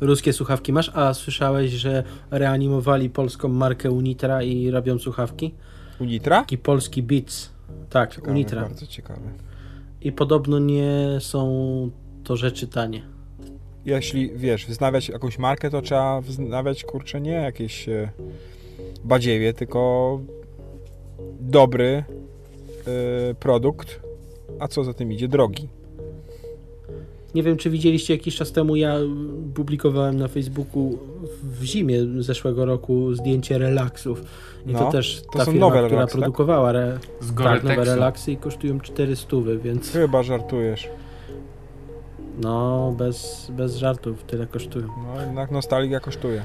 Ruskie słuchawki masz? A słyszałeś, że reanimowali polską markę Unitra i robią słuchawki? Unitra? Taki polski Beats. Tak, ciekawe, Unitra. Bardzo ciekawe. I podobno nie są to rzeczy tanie. Jeśli, wiesz, wznawiać jakąś markę, to trzeba wznawiać, kurczę, nie jakieś e, badziewie, tylko dobry e, produkt, a co za tym idzie, drogi. Nie wiem, czy widzieliście jakiś czas temu, ja publikowałem na Facebooku w zimie zeszłego roku zdjęcie relaksów. I No, to też to ta są firma, nowe która relaksy, tak? produkowała re, Z tak, nowe relaksy i kosztują 400, więc Chyba żartujesz. no bez, bez żartów tyle kosztują. No jednak nostalgia kosztuje.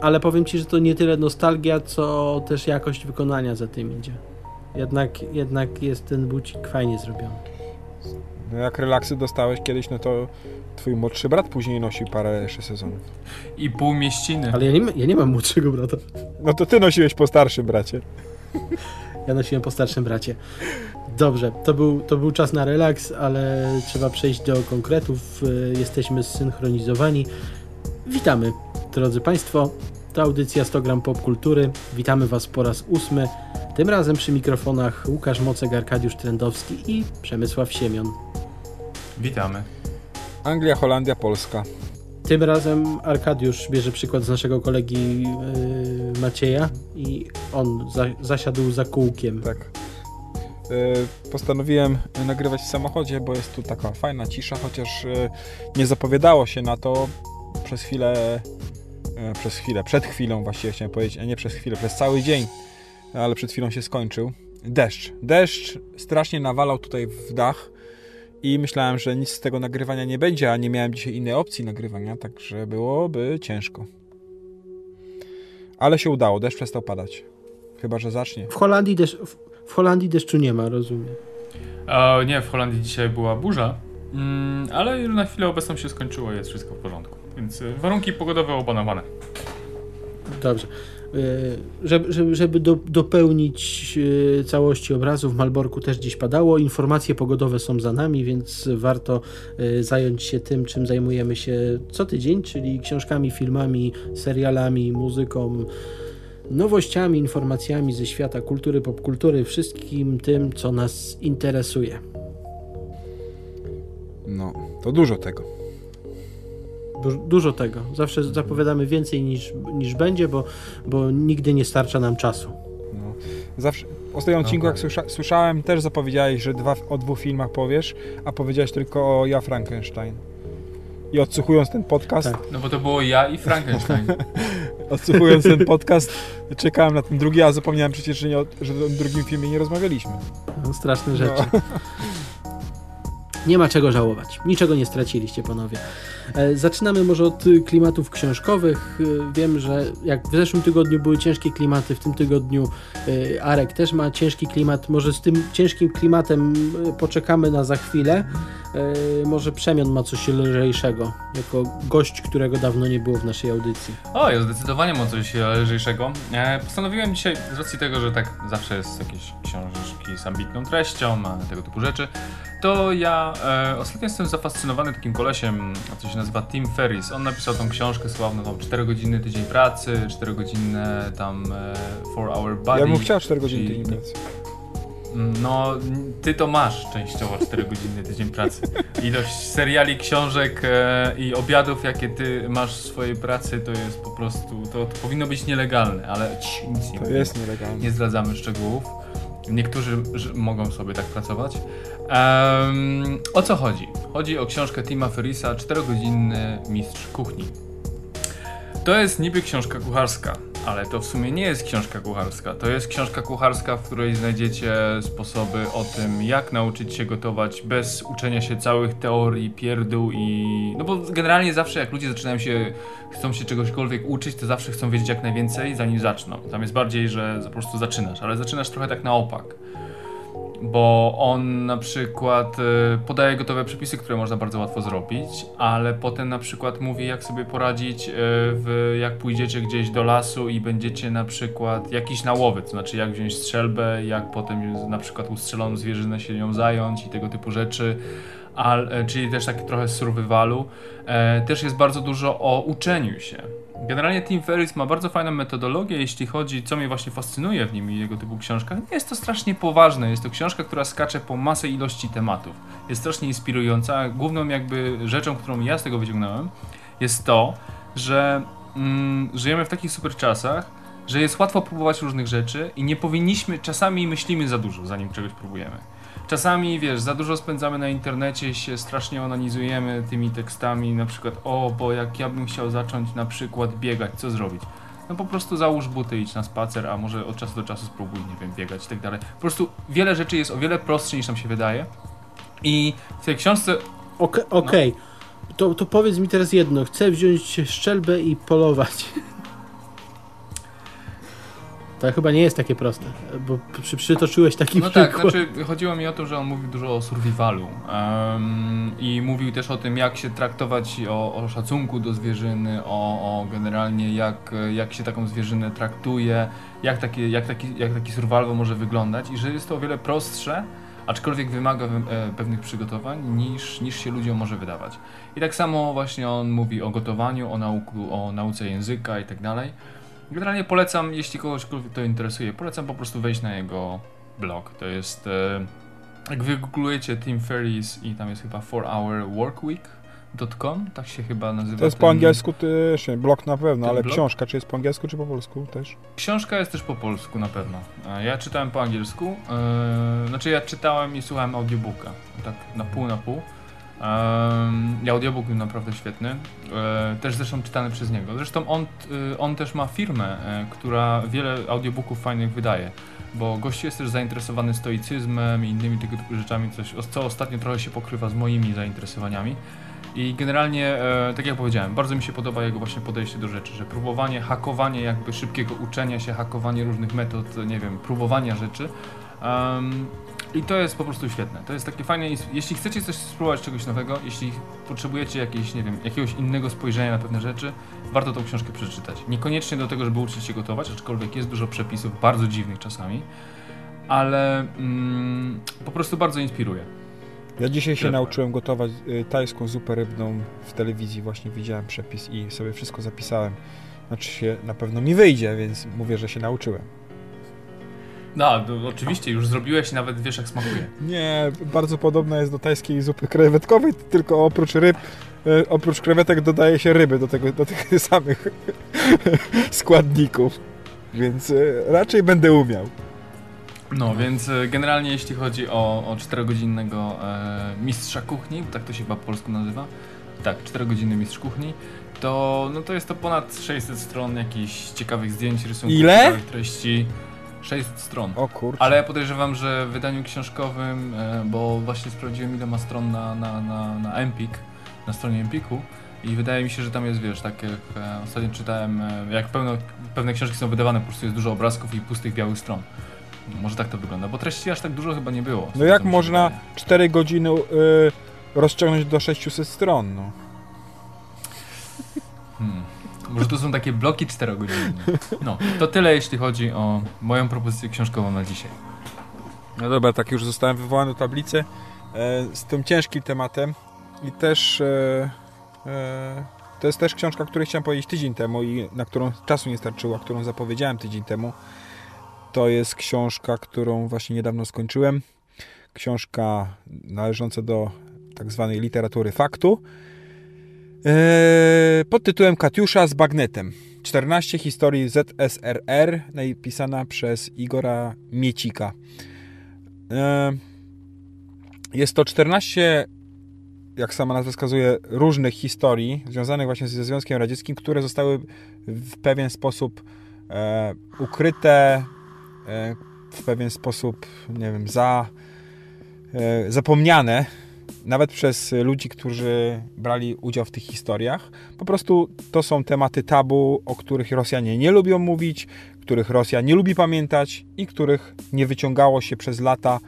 Ale powiem Ci, że to nie tyle nostalgia, co też jakość wykonania za tym idzie. Jednak, jednak jest ten bucik fajnie zrobiony. No jak relaksy dostałeś kiedyś, no to twój młodszy brat później nosił parę jeszcze sezonów. I pół mieściny. Ale ja nie, ma- ja nie mam młodszego brata. No to ty nosiłeś po starszym bracie. Ja nosiłem po starszym bracie. Dobrze, to był, to był czas na relaks, ale trzeba przejść do konkretów. Y, Jesteśmy zsynchronizowani. Witamy, drodzy Państwo. To audycja 100 gram popkultury. Witamy Was po raz ósmy. Tym razem przy mikrofonach Łukasz Mocek, Arkadiusz Trendowski i Przemysław Siemion. Witamy. Anglia, Holandia, Polska. Tym razem Arkadiusz bierze przykład z naszego kolegi yy, Macieja i on za, zasiadł za kółkiem. Tak. E, Postanowiłem nagrywać w samochodzie, bo jest tu taka fajna cisza, chociaż e, nie zapowiadało się na to przez chwilę, przez chwilę, przed chwilą właściwie chciałem powiedzieć, a nie przez chwilę, przez cały dzień, ale przed chwilą się skończył. Deszcz. Deszcz strasznie nawalał tutaj w dach i myślałem, że nic z tego nagrywania nie będzie, a nie miałem dzisiaj innej opcji nagrywania, także byłoby ciężko. Ale się udało, deszcz przestał padać. Chyba, że zacznie. W Holandii, desz, w, Holandii deszczu nie ma, rozumiem. O, nie, w Holandii dzisiaj była burza, mm, ale już na chwilę obecną się skończyło, jest wszystko w porządku. Więc warunki pogodowe opanowane. Dobrze. Y, Żeby, żeby, do, dopełnić y, całości obrazu, w Malborku też dziś padało. Informacje pogodowe są za nami, więc warto y, zająć się tym, czym zajmujemy się co tydzień, czyli książkami, filmami, serialami, muzyką, nowościami, informacjami ze świata kultury, popkultury, wszystkim tym, co nas interesuje. No, to dużo tego. Du- Dużo tego. Zawsze zapowiadamy więcej niż, niż będzie, bo, bo nigdy nie starcza nam czasu. No. Zawsze, w ostatnim odcinku, jak słysza, słyszałem, też zapowiedziałeś, że dwa, o dwóch filmach powiesz, a powiedziałeś tylko o Ja Frankenstein. I odsłuchując ten podcast, Tak. No bo to było ja i Frankenstein. odsłuchując ten podcast, czekałem na ten drugi, a zapomniałem przecież, że, nie, o- że o tym drugim filmie nie rozmawialiśmy. No, straszne rzeczy. No. Nie ma czego żałować. Niczego nie straciliście, panowie. E, Zaczynamy może od klimatów książkowych. Y, Wiem, że jak w zeszłym tygodniu były ciężkie klimaty, w tym tygodniu y, Arek też ma ciężki klimat. Może z tym ciężkim klimatem poczekamy na za chwilę. E, Może Przemian ma coś lżejszego, jako gość, którego dawno nie było w naszej audycji. O, ja zdecydowanie mam coś lżejszego. E, postanowiłem dzisiaj, z racji tego, że tak zawsze jest jakieś książki z ambitną treścią, tego typu rzeczy, to ja e, ostatnio jestem zafascynowany takim kolesiem, co się nazywa Tim Ferris. On napisał tą książkę sławną, tam 4 godziny tydzień pracy, 4 godzinne tam e, for our body. Ja bym chciał 4 godziny tydzień pracy. No, ty to masz częściowo 4 godziny tydzień pracy. Ilość seriali, książek e, i obiadów, jakie ty masz w swojej pracy, to jest po prostu, to, to powinno być nielegalne, ale ci, nic nie To jest nielegalne. Nie zdradzamy szczegółów. Niektórzy mogą sobie tak pracować. Em, o co chodzi? Chodzi o książkę Tima Ferrisa 4-godzinny mistrz kuchni. To jest niby książka kucharska, ale to w sumie nie jest książka kucharska. To jest książka kucharska, w której znajdziecie sposoby o tym, jak nauczyć się gotować bez uczenia się całych teorii, pierdół i... No bo generalnie zawsze jak ludzie zaczynają się, chcą się czegośkolwiek uczyć, to zawsze chcą wiedzieć jak najwięcej, zanim zaczną. Tam jest bardziej, że po prostu zaczynasz, ale zaczynasz trochę tak na opak bo on na przykład y, podaje gotowe przepisy, które można bardzo łatwo zrobić, ale potem na przykład mówi, jak sobie poradzić, y, w, jak pójdziecie gdzieś do lasu i będziecie na przykład jakiś nałowiec, to znaczy jak wziąć strzelbę, jak potem na przykład ustrzeloną zwierzynę się nią zająć i tego typu rzeczy. al, e, czyli też taki trochę survivalu. E, też jest bardzo dużo o uczeniu się. Generalnie Tim Ferriss ma bardzo fajną metodologię, jeśli chodzi, co mnie właśnie fascynuje w nim i jego typu książkach. Jest to strasznie poważne, jest to książka, która skacze po masę ilości tematów. Jest strasznie inspirująca. Główną jakby rzeczą, którą ja z tego wyciągnąłem, jest to, że mm, żyjemy w takich super czasach, że jest łatwo próbować różnych rzeczy i nie powinniśmy, czasami myślimy za dużo, zanim czegoś próbujemy. Czasami, wiesz, za dużo spędzamy na internecie, się strasznie onanizujemy tymi tekstami, na przykład, o, bo jak ja bym chciał zacząć na przykład biegać, co zrobić? No po prostu załóż buty, idź na spacer, a może od czasu do czasu spróbuj, nie wiem, biegać i tak dalej. Po prostu wiele rzeczy jest o wiele prostsze niż nam się wydaje. I w tej książce... Okej, okay, okay. no. to, to powiedz mi teraz jedno. Chcę wziąć szczelbę i polować. To chyba nie jest takie proste, bo przy, przytoczyłeś taki no przykład. No tak, znaczy chodziło mi o to, że on mówił dużo o survivalu um, i mówił też o tym, jak się traktować, o, o szacunku do zwierzyny, o, o, generalnie jak, jak się taką zwierzynę traktuje, jak taki, jak, taki, jak taki survival może wyglądać i że jest to o wiele prostsze, aczkolwiek wymaga e, pewnych przygotowań niż, niż się ludziom może wydawać. I tak samo właśnie on mówi o gotowaniu, o, nauku, o nauce języka i tak dalej. Generalnie polecam, jeśli kogoś to interesuje, polecam po prostu wejść na jego blog. To jest, e, jak wygooglujecie Tim Ferris i tam jest chyba 4 hourworkweek.com, tak się chyba nazywa. To jest ten... po angielsku też, blog na pewno, ale blog? książka czy jest po angielsku, czy po polsku też? Książka jest też po polsku na pewno. Ja czytałem po angielsku, yy, znaczy ja czytałem i słuchałem audiobooka, tak na pół na pół. Um, audiobook był naprawdę świetny. E, też zresztą czytany przez niego. Zresztą on, e, on też ma firmę, e, która wiele audiobooków fajnych wydaje. Bo gościu jest też zainteresowany stoicyzmem i innymi tego typu rzeczami, coś, co ostatnio trochę się pokrywa z moimi zainteresowaniami. I generalnie, e, tak jak powiedziałem, bardzo mi się podoba jego właśnie podejście do rzeczy, że próbowanie, hakowanie jakby szybkiego uczenia się, hakowanie różnych metod, nie wiem, próbowania rzeczy. Um, i to jest po prostu świetne. To jest takie fajne. Jeśli chcecie coś spróbować czegoś nowego, jeśli potrzebujecie jakieś, nie wiem, jakiegoś innego spojrzenia na pewne rzeczy, warto tą książkę przeczytać. Niekoniecznie do tego, żeby uczyć się gotować, aczkolwiek jest dużo przepisów, bardzo dziwnych czasami, ale mm, po prostu bardzo inspiruje. Ja dzisiaj się nauczyłem gotować y, tajską zupę rybną w telewizji. Właśnie widziałem przepis i sobie wszystko zapisałem. Znaczy się na pewno mi wyjdzie, więc mówię, że się nauczyłem. No, oczywiście, już zrobiłeś i nawet wiesz jak smakuje. Nie, bardzo podobna jest do tajskiej zupy krewetkowej, tylko oprócz ryb, e, oprócz krewetek dodaje się ryby do, tego, do tych samych składników. Więc e, raczej będę umiał. No, więc e, generalnie jeśli chodzi o, o 4-godzinnego e, mistrza kuchni, tak to się chyba po polsku nazywa, tak, 4-godzinny mistrz kuchni, to, no to jest to ponad 600 stron jakichś ciekawych zdjęć, rysunków, Ile? treści. 600 stron. O kurczę. Ale ja podejrzewam, że w wydaniu książkowym, e, bo właśnie sprawdziłem ile ma stron na, na, na, na Empik, na stronie Empiku i wydaje mi się, że tam jest, wiesz, tak jak e, ostatnio czytałem, e, jak pełno, pewne książki są wydawane, po prostu jest dużo obrazków i pustych białych stron. Może tak to wygląda, bo treści aż tak dużo chyba nie było. No jak można 4 godziny y, rozciągnąć do 600 stron, no? Hmm. Może to są takie bloki 4 godziny. No, to tyle jeśli chodzi o moją propozycję książkową na dzisiaj. No dobra, tak już zostałem wywołany do tablicy e, z tym ciężkim tematem i też e, e, to jest też książka, o której chciałem powiedzieć tydzień temu i na którą czasu nie starczyło, którą zapowiedziałem tydzień temu. To jest książka, którą właśnie niedawno skończyłem. Książka należąca do tak zwanej literatury faktu pod tytułem Katiusza z bagnetem. 14 historii ZSRR, napisana przez Igora Miecika. Eee, jest to 14, jak sama nazwa wskazuje, różnych historii związanych właśnie ze Związkiem Radzieckim, które zostały w pewien sposób e, ukryte, w pewien sposób, nie wiem, za, zapomniane nawet przez ludzi, którzy brali udział w tych historiach. Po prostu to są tematy tabu, o których Rosjanie nie lubią mówić, których Rosja nie lubi pamiętać i których nie wyciągało się przez lata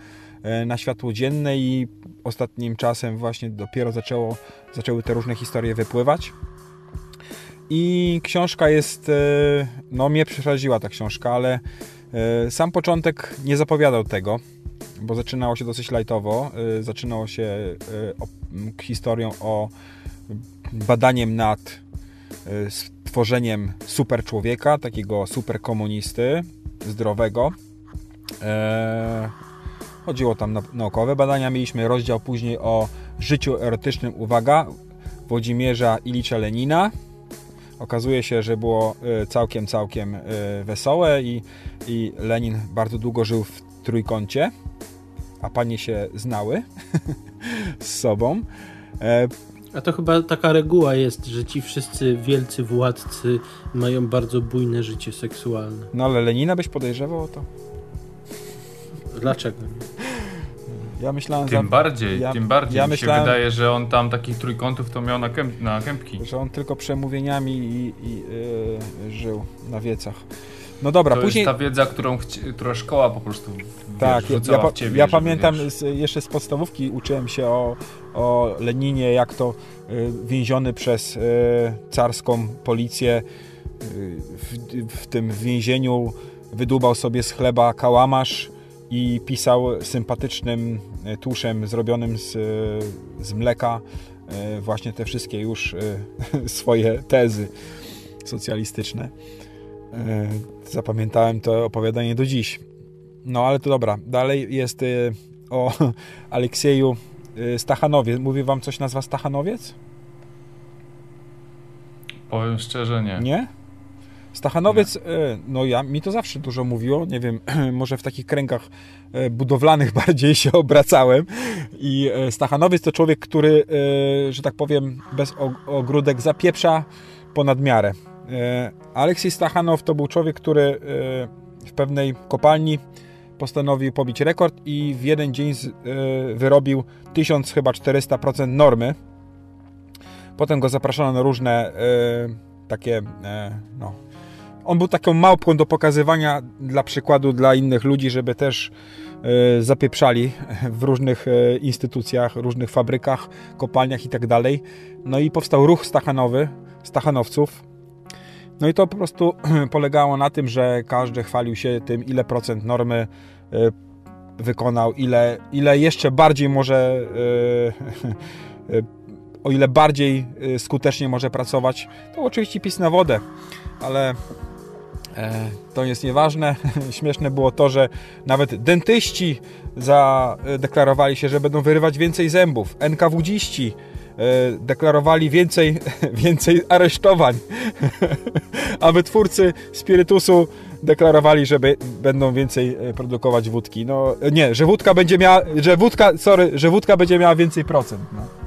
e, na światło dzienne i ostatnim czasem właśnie dopiero zaczęło, zaczęły te różne historie wypływać. I książka jest, e, no mnie przeraziła ta książka, ale e, sam początek nie zapowiadał tego. Bo zaczynało się dosyć lajtowo. Y, zaczynało się y, historią o badaniem nad y, stworzeniem super człowieka, takiego super komunisty, zdrowego. E, chodziło tam na naukowe badania. Mieliśmy rozdział później o życiu erotycznym, uwaga, Włodzimierza Ilicza Lenina. Okazuje się, że było całkiem, całkiem wesołe i, i Lenin bardzo długo żył w trójkącie a panie się znały z sobą. E... A to chyba taka reguła jest, że ci wszyscy wielcy władcy mają bardzo bujne życie seksualne. No ale Lenina byś podejrzewał o to? Dlaczego? Ja myślałem... Tym za... bardziej, ja, tym bardziej ja mi myślałem... się wydaje, że on tam takich trójkątów to miał na, kęp, na kępki. Że on tylko przemówieniami i, i yy, żył na wiecach. No dobra, to później... jest ta wiedza, którą, która szkoła po prostu tak, wiesz, ja, ja, ciebie, ja pamiętam z, jeszcze z podstawówki uczyłem się o, o Leninie, jak to y, więziony przez y, carską policję y, w, w, tym więzieniu wydłubał sobie z chleba kałamarz i pisał sympatycznym y, tuszem zrobionym z, y, z mleka y, właśnie te wszystkie już swoje tezy socjalistyczne. Zapamiętałem to opowiadanie do dziś. No ale to dobra. Dalej jest y, o Aleksieju y, Stachanowie. Mówi wam coś nazwa Stachanowiec? Powiem szczerze, nie. Nie? Stachanowiec, nie. No ja, mi to zawsze dużo mówiło, nie wiem, może w takich kręgach budowlanych bardziej się obracałem i Stachanowiec to człowiek, który, że tak powiem, bez ogródek zapieprza ponad miarę. Aleksiej Stachanow to był człowiek, który w pewnej kopalni postanowił pobić rekord i w jeden dzień e, wyrobił 1000 chyba 400% normy. Potem go zapraszano na różne e, takie e, no, on był taką małpką do pokazywania dla przykładu dla innych ludzi, żeby też zapieprzali w różnych instytucjach, różnych fabrykach, kopalniach i tak. No i powstał ruch stachanowy, stachanowców, no i to po prostu polegało na tym, że każdy chwalił się tym, ile procent normy e, wykonał, ile, ile jeszcze bardziej może, e, e, o ile bardziej skutecznie może pracować. To oczywiście pis na wodę, ale to jest nieważne. Śmieszne było to, że nawet dentyści zadeklarowali się, że będą wyrywać więcej zębów. NKWdziści E, deklarowali więcej, więcej aresztowań, a wytwórcy spirytusu deklarowali, że będą więcej e, produkować wódki. No nie, że wódka będzie miała, że wódka, sorry, że wódka będzie miała więcej procent. No.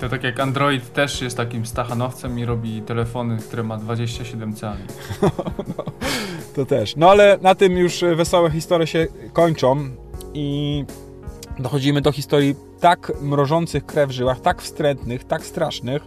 To tak jak Android też jest takim stachanowcem i robi telefony, które ma 27 cali. No, to też. No ale na tym już wesołe historie się kończą i dochodzimy do historii tak mrożących krew w żyłach, tak wstrętnych, tak strasznych,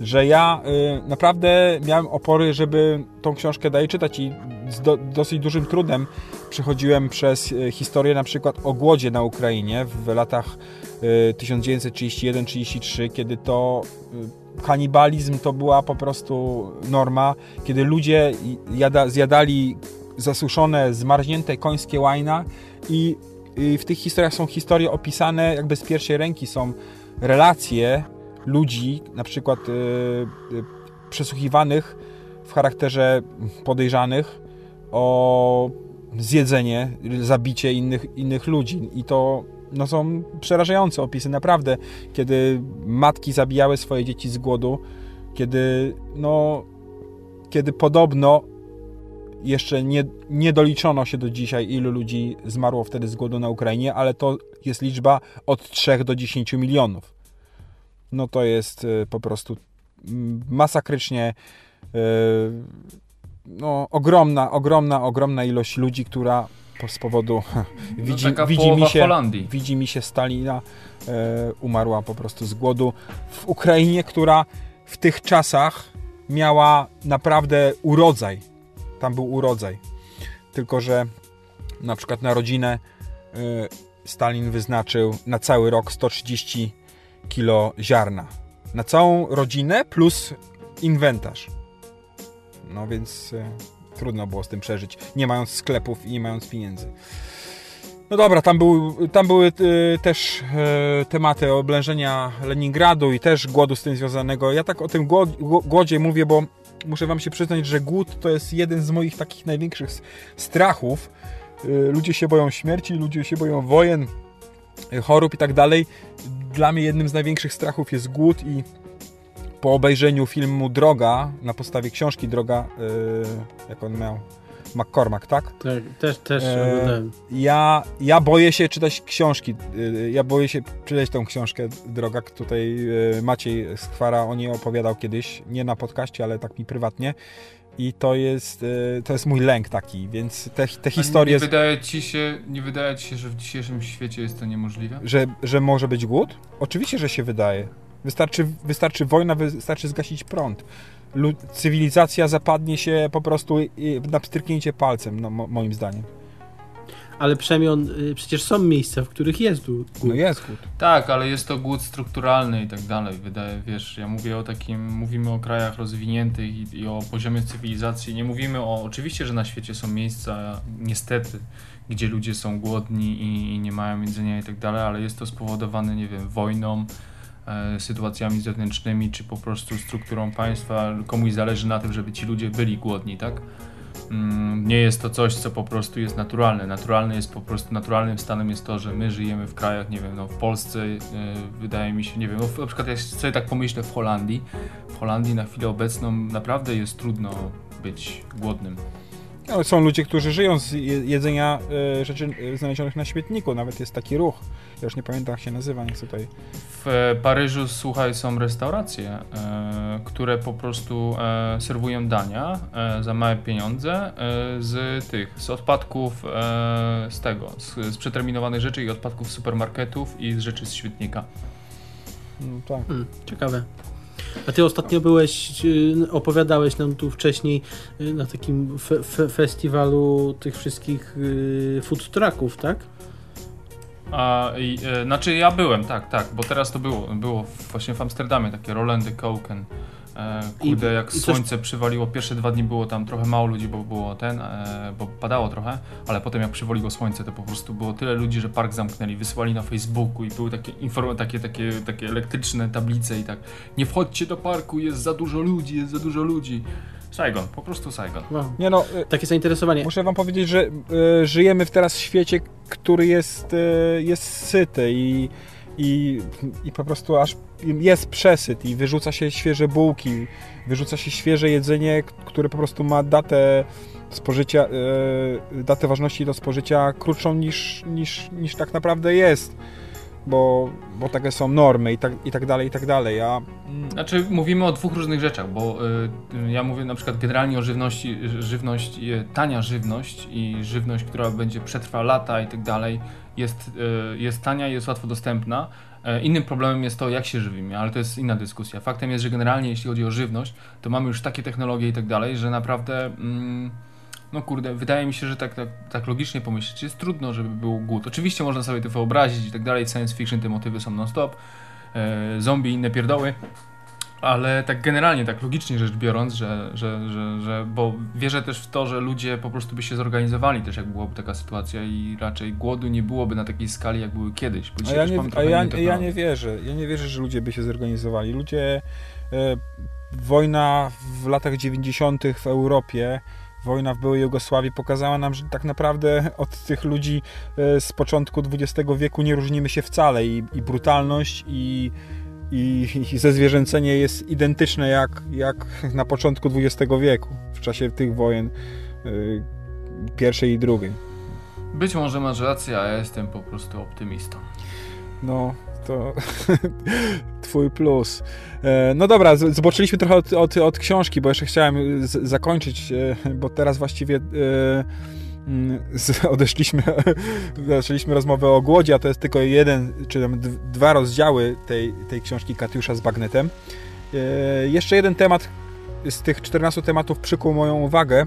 że ja y, naprawdę miałem opory, żeby tą książkę dalej czytać i z do, dosyć dużym trudem przechodziłem przez y, historię na przykład o głodzie na Ukrainie w latach y, 1931-33, kiedy to y, kanibalizm to była po prostu norma, kiedy ludzie jada, zjadali zasuszone, zmarznięte końskie łajna i i w tych historiach są historie opisane jakby z pierwszej ręki, są relacje ludzi, na przykład yy, przesłuchiwanych w charakterze podejrzanych o zjedzenie, zabicie innych, innych ludzi. I to no, są przerażające opisy, naprawdę, kiedy matki zabijały swoje dzieci z głodu, kiedy, no, kiedy podobno jeszcze nie, nie doliczono się do dzisiaj, ilu ludzi zmarło wtedy z głodu na Ukrainie, ale to jest liczba od 3 do 10 milionów. No to jest y, po prostu mm, masakrycznie y, no, ogromna, ogromna, ogromna ilość ludzi, która z powodu no, widzi, widzi, mi się, widzi mi się Stalina e, umarła po prostu z głodu w Ukrainie, która w tych czasach miała naprawdę urodzaj tam był urodzaj. Tylko, że na przykład na rodzinę y, Stalin wyznaczył na cały rok 130 kilo ziarna. Na całą rodzinę plus inwentarz. No więc y, trudno było z tym przeżyć, nie mając sklepów i nie mając pieniędzy. No dobra, tam, był, tam były y, też tematy oblężenia Leningradu i też głodu z tym związanego. Ja tak o tym głod, głodzie mówię, bo muszę wam się przyznać, że głód to jest jeden z moich takich największych strachów. Y, ludzie się boją śmierci, ludzie się boją wojen, chorób i tak dalej. Dla mnie jednym z największych strachów jest głód i po obejrzeniu filmu Droga, na podstawie książki Droga, jak on miał, McCormack, tak? Tak, też, też e, ja, ja boję się czytać książki. E, ja boję się czytać tą książkę, droga. Tutaj e, Maciej Skwara o niej opowiadał kiedyś, nie na podcaście, ale tak mi prywatnie. I to jest, e, to jest mój lęk taki, więc te, te historie... Nie wydaje, ci się, nie wydaje ci się, że w dzisiejszym świecie jest to niemożliwe? Że, że może być głód? Oczywiście, że się wydaje. Wystarczy, wystarczy wojna, wystarczy zgasić prąd cywilizacja zapadnie się po prostu na pstryknięcie palcem, no, moim zdaniem. Ale przemian, y, przecież są miejsca, w których jest głód. No jest głód. Tak, ale jest to głód strukturalny i tak dalej. Wydaje, wiesz, ja mówię o takim, mówimy o krajach rozwiniętych i, i o poziomie cywilizacji. Nie mówimy o, oczywiście, że na świecie są miejsca, niestety, gdzie ludzie są głodni i, i nie mają jedzenia i tak dalej, ale jest to spowodowane, nie wiem, wojną, sytuacjami zewnętrznymi, czy po prostu strukturą państwa. Komuś zależy na tym, żeby ci ludzie byli głodni, tak? Mm, nie jest to coś, co po prostu jest naturalne. Naturalne jest po prostu, naturalnym stanem jest to, że my żyjemy w krajach, nie wiem, no w Polsce yy, wydaje mi się, nie wiem, no, na przykład ja sobie tak pomyślę w Holandii. W Holandii na chwilę obecną naprawdę jest trudno być głodnym. No, są ludzie, którzy żyją z jedzenia e, rzeczy e, znalezionych na śmietniku. Nawet jest taki ruch. Ja już nie pamiętam, jak się nazywa, nie chcę tutaj. W e, Paryżu, słuchaj, są restauracje, e, które po prostu e, serwują dania za małe pieniądze z tych, z odpadków z tego, z, z przeterminowanych rzeczy i odpadków supermarketów i z rzeczy z śmietnika. No, tak. Hmm, ciekawe. A ty ostatnio byłeś, opowiadałeś nam tu wcześniej na takim fe fe festiwalu tych wszystkich food trucków, tak? A, i, e, znaczy ja byłem, tak, tak, bo teraz to było, było właśnie w Amsterdamie takie Rolandy Koken. E, kurde, I, jak i słońce coś... przywaliło, pierwsze dwa dni było tam trochę mało ludzi, bo było ten, e, bo padało trochę, ale potem jak przywaliło słońce, to po prostu było tyle ludzi, że park zamknęli, wysłali na Facebooku i były takie inform takie, takie, takie elektryczne tablice i tak, nie wchodźcie do parku, jest za dużo ludzi, jest za dużo ludzi. Saigon, po prostu Saigon. Wow. Nie no, y, takie zainteresowanie. Muszę wam powiedzieć, że y, żyjemy w teraz świecie, który jest, y, jest syty i, i, i po prostu aż jest przesyt i wyrzuca się świeże bułki, wyrzuca się świeże jedzenie, które po prostu ma datę spożycia, y, datę ważności do spożycia krótszą niż, niż, niż tak naprawdę jest bo, bo takie są normy i tak, i tak dalej, i tak dalej. Ja... Znaczy mówimy o dwóch różnych rzeczach, bo y, ja mówię na przykład generalnie o żywności, żywność, y, tania żywność i żywność, która będzie przetrwa lata i tak dalej, jest, y, jest tania i jest łatwo dostępna. Y, innym problemem jest to, jak się żywimy, ale to jest inna dyskusja. Faktem jest, że generalnie jeśli chodzi o żywność, to mamy już takie technologie i tak dalej, że naprawdę... Mm, no kurde, wydaje mi się, że tak, tak, tak logicznie pomyśleć, jest trudno, żeby był głód. Oczywiście można sobie to wyobrazić i tak dalej, science fiction, te motywy są non-stop, e, zombie i inne pierdoły, ale tak generalnie, tak logicznie rzecz biorąc, że, że, że, że, bo wierzę też w to, że ludzie po prostu by się zorganizowali też, jak byłaby taka sytuacja i raczej głodu nie byłoby na takiej skali, jak były kiedyś. a ja, nie, a ja, ja nie wierzę, ja nie wierzę, że ludzie by się zorganizowali. Ludzie, e, wojna w latach 90. w Europie wojna w byłej Jugosławii pokazała nam, że tak naprawdę od tych ludzi e, z początku XX wieku nie różnimy się wcale i, i brutalność i, i, i zezwierzęcenie jest identyczne jak, jak na początku XX wieku, w czasie tych wojen y, pierwszej i drugiej. Być może masz rację, a ja jestem po prostu optymistą. No, to twój plus. E, no dobra, zboczyliśmy trochę od, od, od książki, bo jeszcze chciałem z, zakończyć, e, bo teraz właściwie e, mm, odeszliśmy, zaczęliśmy rozmowę o głodzie, a to jest tylko jeden, czy tam dwa rozdziały tej, tej książki Katiusza z bagnetem. Jeszcze jeden temat z tych 14 tematów przykuł moją uwagę,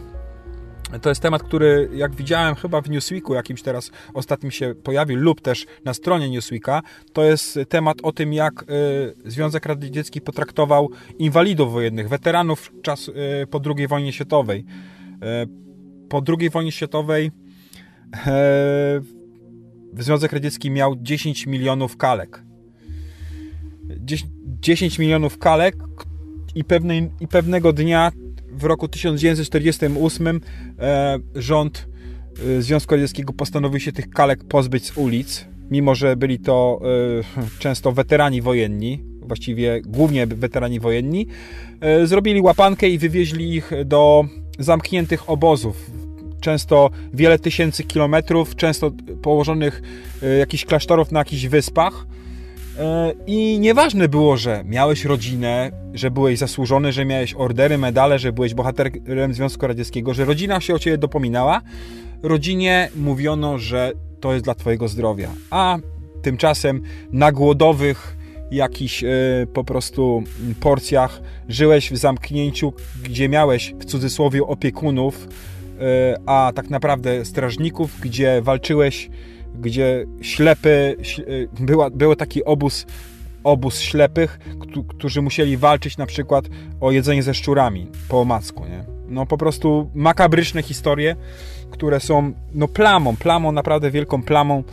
to jest temat, który jak widziałem chyba w Newsweeku jakimś teraz ostatnim się pojawił lub też na stronie Newsweeka, to jest temat o tym, jak y, Związek Radziecki potraktował inwalidów wojennych, weteranów czas, y, po II wojnie światowej. Y, po II wojnie światowej Związek Radziecki miał 10 milionów kalek. 10 milionów kalek i, i pewnego dnia w roku 1948 e, rząd e, Związku Radzieckiego postanowił się tych kalek pozbyć z ulic, mimo że byli to e, często weterani wojenni, właściwie głównie weterani wojenni, zrobili łapankę i wywieźli ich do zamkniętych obozów. Często wiele tysięcy kilometrów, często położonych e, jakichś klasztorów na jakichś wyspach. E, I nieważne było, że miałeś rodzinę, że byłeś zasłużony, że miałeś ordery, medale, że byłeś bohaterem Związku Radzieckiego, że rodzina się o ciebie dopominała. Rodzinie mówiono, że to jest dla twojego zdrowia. A tymczasem na głodowych jakichś e, po prostu porcjach żyłeś w zamknięciu, gdzie miałeś w cudzysłowie opiekunów, e, a tak naprawdę strażników, gdzie walczyłeś gdzie ślepy, y, była, był taki obóz, obóz ślepych, którzy musieli walczyć na przykład o jedzenie ze szczurami po omacku, nie? No po prostu makabryczne historie, które są no plamą, plamą, naprawdę wielką plamą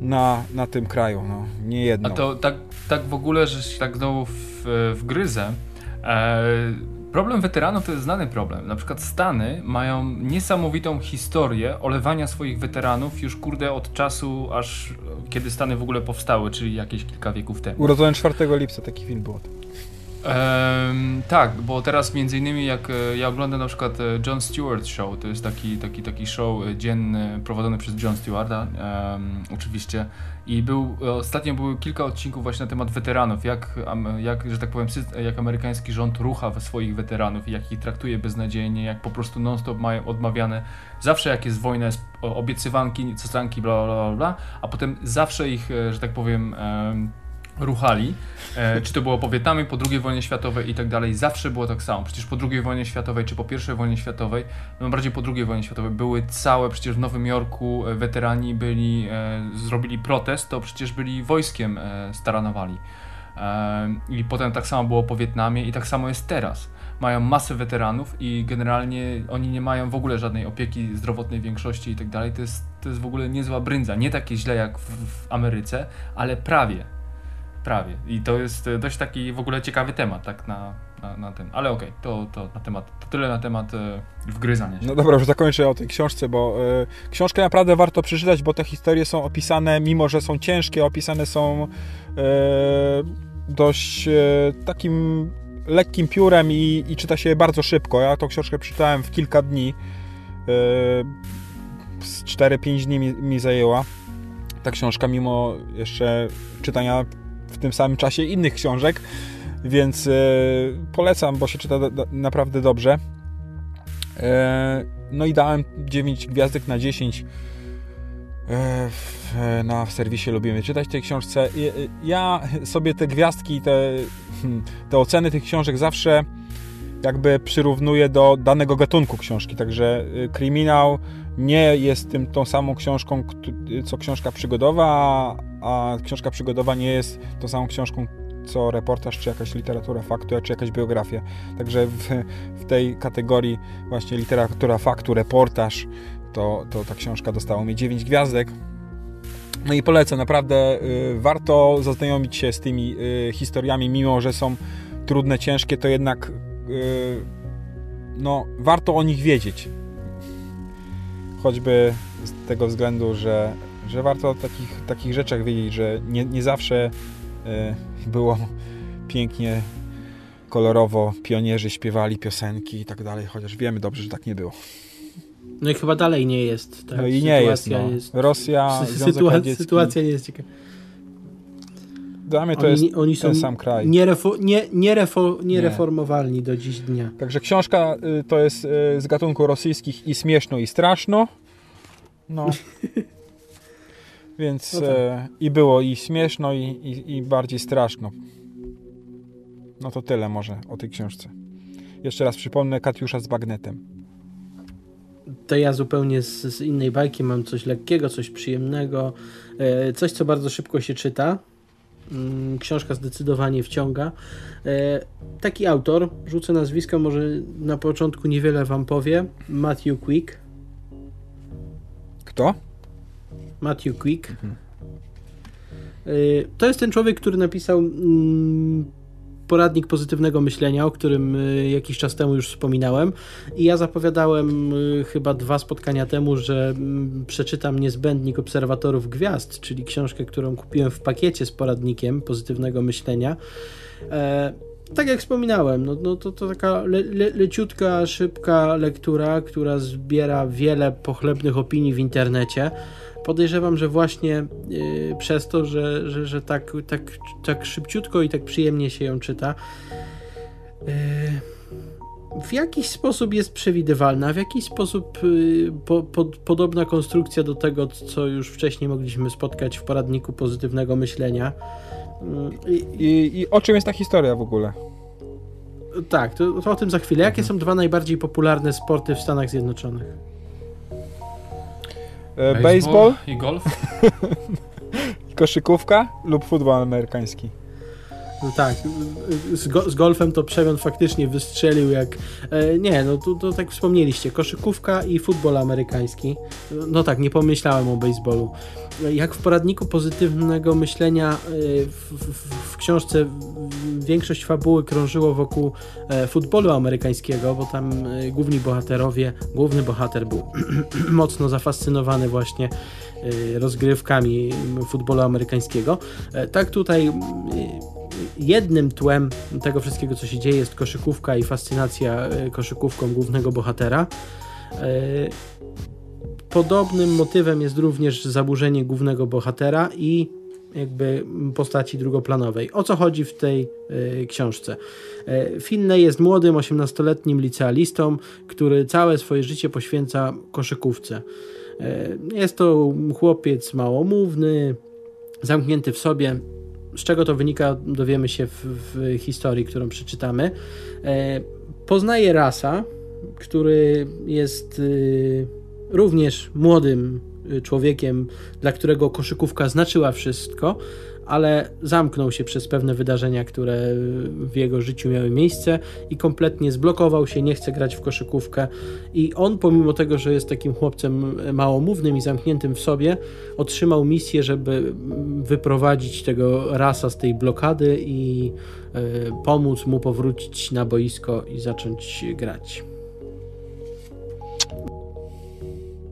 na, na tym kraju, no, nie jedno. A to tak, tak w ogóle, że się tak znowu w, wgryzę, e, Problem weteranów to jest znany problem. Na przykład Stany mają niesamowitą historię olewania swoich weteranów już kurde od czasu, aż kiedy Stany w ogóle powstały, czyli jakieś kilka wieków temu. Urodzony 4 lipca, taki film był. Um, tak, bo teraz między innymi jak e, ja oglądam na przykład e, John Stewart Show, to jest taki, taki, taki show e, dzienny prowadzony przez John Stewarta, um, oczywiście. I był, ostatnio były kilka odcinków właśnie na temat weteranów, jak, jak, że tak powiem, jak amerykański rząd rucha swoich weteranów i jak ich traktuje beznadziejnie, jak po prostu non-stop mają odmawiane, zawsze jak jest wojna, jest obiecywanki, cesanki, bla, bla, bla, bla, a potem zawsze ich, że tak powiem, um, ruchali, e, czy to było po Wietnamie, po II wojnie światowej i tak dalej, zawsze było tak samo. Przecież po II wojnie światowej, czy po I wojnie światowej, no bardziej po II wojnie światowej, były całe, przecież w Nowym Jorku e, weterani byli, e, zrobili protest, to przecież byli wojskiem e, staranowali. E, I potem tak samo było po Wietnamie i tak samo jest teraz. Mają masę weteranów i generalnie oni nie mają w ogóle żadnej opieki zdrowotnej większości i tak dalej. To jest, to jest w ogóle niezła brędza. Nie takie źle jak w, w Ameryce, ale prawie Prawie. I to jest e, dość taki w ogóle ciekawy temat, tak na, na, na ten. Ale okej, okay, to, to na temat, to tyle na temat e, wgryzania się. No dobra, już zakończę o tej książce, bo e, książkę naprawdę warto przeczytać, bo te historie są opisane, mimo że są ciężkie, opisane są e, dość e, takim lekkim piórem i, i, czyta się bardzo szybko. Ja tą książkę przeczytałem w kilka dni. E, z 4-5 dni mi, mi zajęła ta książka, mimo jeszcze czytania w tym samym czasie innych książek, więc e, polecam, bo się czyta naprawdę dobrze. E, no i dałem 9 gwiazdek na 10 e, na serwisie Lubimy Czytać tej książce. Ja sobie te gwiazdki, te, hmm, te oceny tych książek zawsze jakby przyrównuję do danego gatunku książki, także kryminał nie jest tym tą samą książką, co książka przygodowa, a książka przygodowa nie jest tą samą książką, co reportaż, czy jakaś literatura faktu, czy jakaś biografia. Także w, w tej kategorii właśnie literatura faktu, reportaż, to, to ta książka dostała mi 9 gwiazdek. No i polecam, naprawdę y, warto zaznajomić się z tymi y, historiami, mimo że są trudne, ciężkie, to jednak y, no, warto o nich wiedzieć choćby z tego względu, że, że warto o takich, takich rzeczach wiedzieć, że nie, nie zawsze y, było pięknie, kolorowo, pionierzy śpiewali piosenki i tak dalej, chociaż wiemy dobrze, że tak nie było. No i chyba dalej nie jest. Tak? No i nie jest, no. jest. Rosja, Związek Sytuacja nie jest ciekawa. Dla mnie to oni, jest oni ten sam kraj. Nierefo, nie, nierefo, niereformowalni nie. do dziś dnia. Także książka y, to jest y, z gatunku rosyjskich i śmieszno i straszno. No. Więc no tak. E, i było i śmieszno i, i, i bardziej straszno. No to tyle może o tej książce. Jeszcze raz przypomnę Katiusza z bagnetem. To ja zupełnie z, z innej bajki mam coś lekkiego, coś przyjemnego, e, coś co bardzo szybko się czyta Mm, książka zdecydowanie wciąga. E, taki autor, rzucę nazwisko, może na początku niewiele wam powie. Matthew Quick. Kto? Matthew Quick. Mhm. To jest ten człowiek, który napisał mm, poradnik pozytywnego myślenia, o którym y, jakiś czas temu już wspominałem. I ja zapowiadałem y, chyba dwa spotkania temu, że mm, przeczytam Niezbędnik Obserwatorów Gwiazd, czyli książkę, którą kupiłem w pakiecie z poradnikiem pozytywnego myślenia. E, tak jak wspominałem, no, no to, to taka le, le, leciutka, szybka lektura, która zbiera wiele pochlebnych opinii w internecie podejrzewam, że właśnie yy, przez to, że, że, że tak, tak, tak szybciutko i tak przyjemnie się ją czyta, yy, w jakiś sposób jest przewidywalna, w jakiś sposób yy, po, po, podobna konstrukcja do tego, co już wcześniej mogliśmy spotkać w poradniku pozytywnego myślenia. I, i o czym jest ta historia w ogóle? Tak, to, to o tym za chwilę. Jakie są dwa najbardziej popularne sporty w Stanach Zjednoczonych? E, baseball, i golf. koszykówka lub futbol amerykański. No tak, z, go, z, golfem to Przemian faktycznie wystrzelił jak... E, nie, no to, to tak wspomnieliście, koszykówka i futbol amerykański. No tak, nie pomyślałem o baseballu. Jak w poradniku pozytywnego myślenia e, w, w, w książce większość fabuły krążyło wokół e, futbolu amerykańskiego, bo tam e, główni bohaterowie, główny bohater był mocno zafascynowany właśnie e, rozgrywkami futbolu amerykańskiego. Tak tutaj jednym tłem tego wszystkiego, co się dzieje, jest koszykówka i fascynacja koszykówką głównego bohatera. Podobnym motywem jest również zaburzenie głównego bohatera i jakby postaci drugoplanowej. O co chodzi w tej y, książce? Y, jest młodym, 18-letnim licealistą, który całe swoje życie poświęca koszykówce. Y, jest to chłopiec małomówny, zamknięty w sobie. Z czego to wynika, dowiemy się w, w historii, którą przeczytamy. Poznaje Rasa, który jest również młodym Y, człowiekiem, dla którego koszykówka znaczyła wszystko, ale zamknął się przez pewne wydarzenia, które w jego życiu miały miejsce i kompletnie zblokował się, nie chce grać w koszykówkę. I on, pomimo tego, że jest takim chłopcem małomównym i zamkniętym w sobie, otrzymał misję, żeby wyprowadzić tego rasa z tej blokady i y, pomóc mu powrócić na boisko i zacząć grać.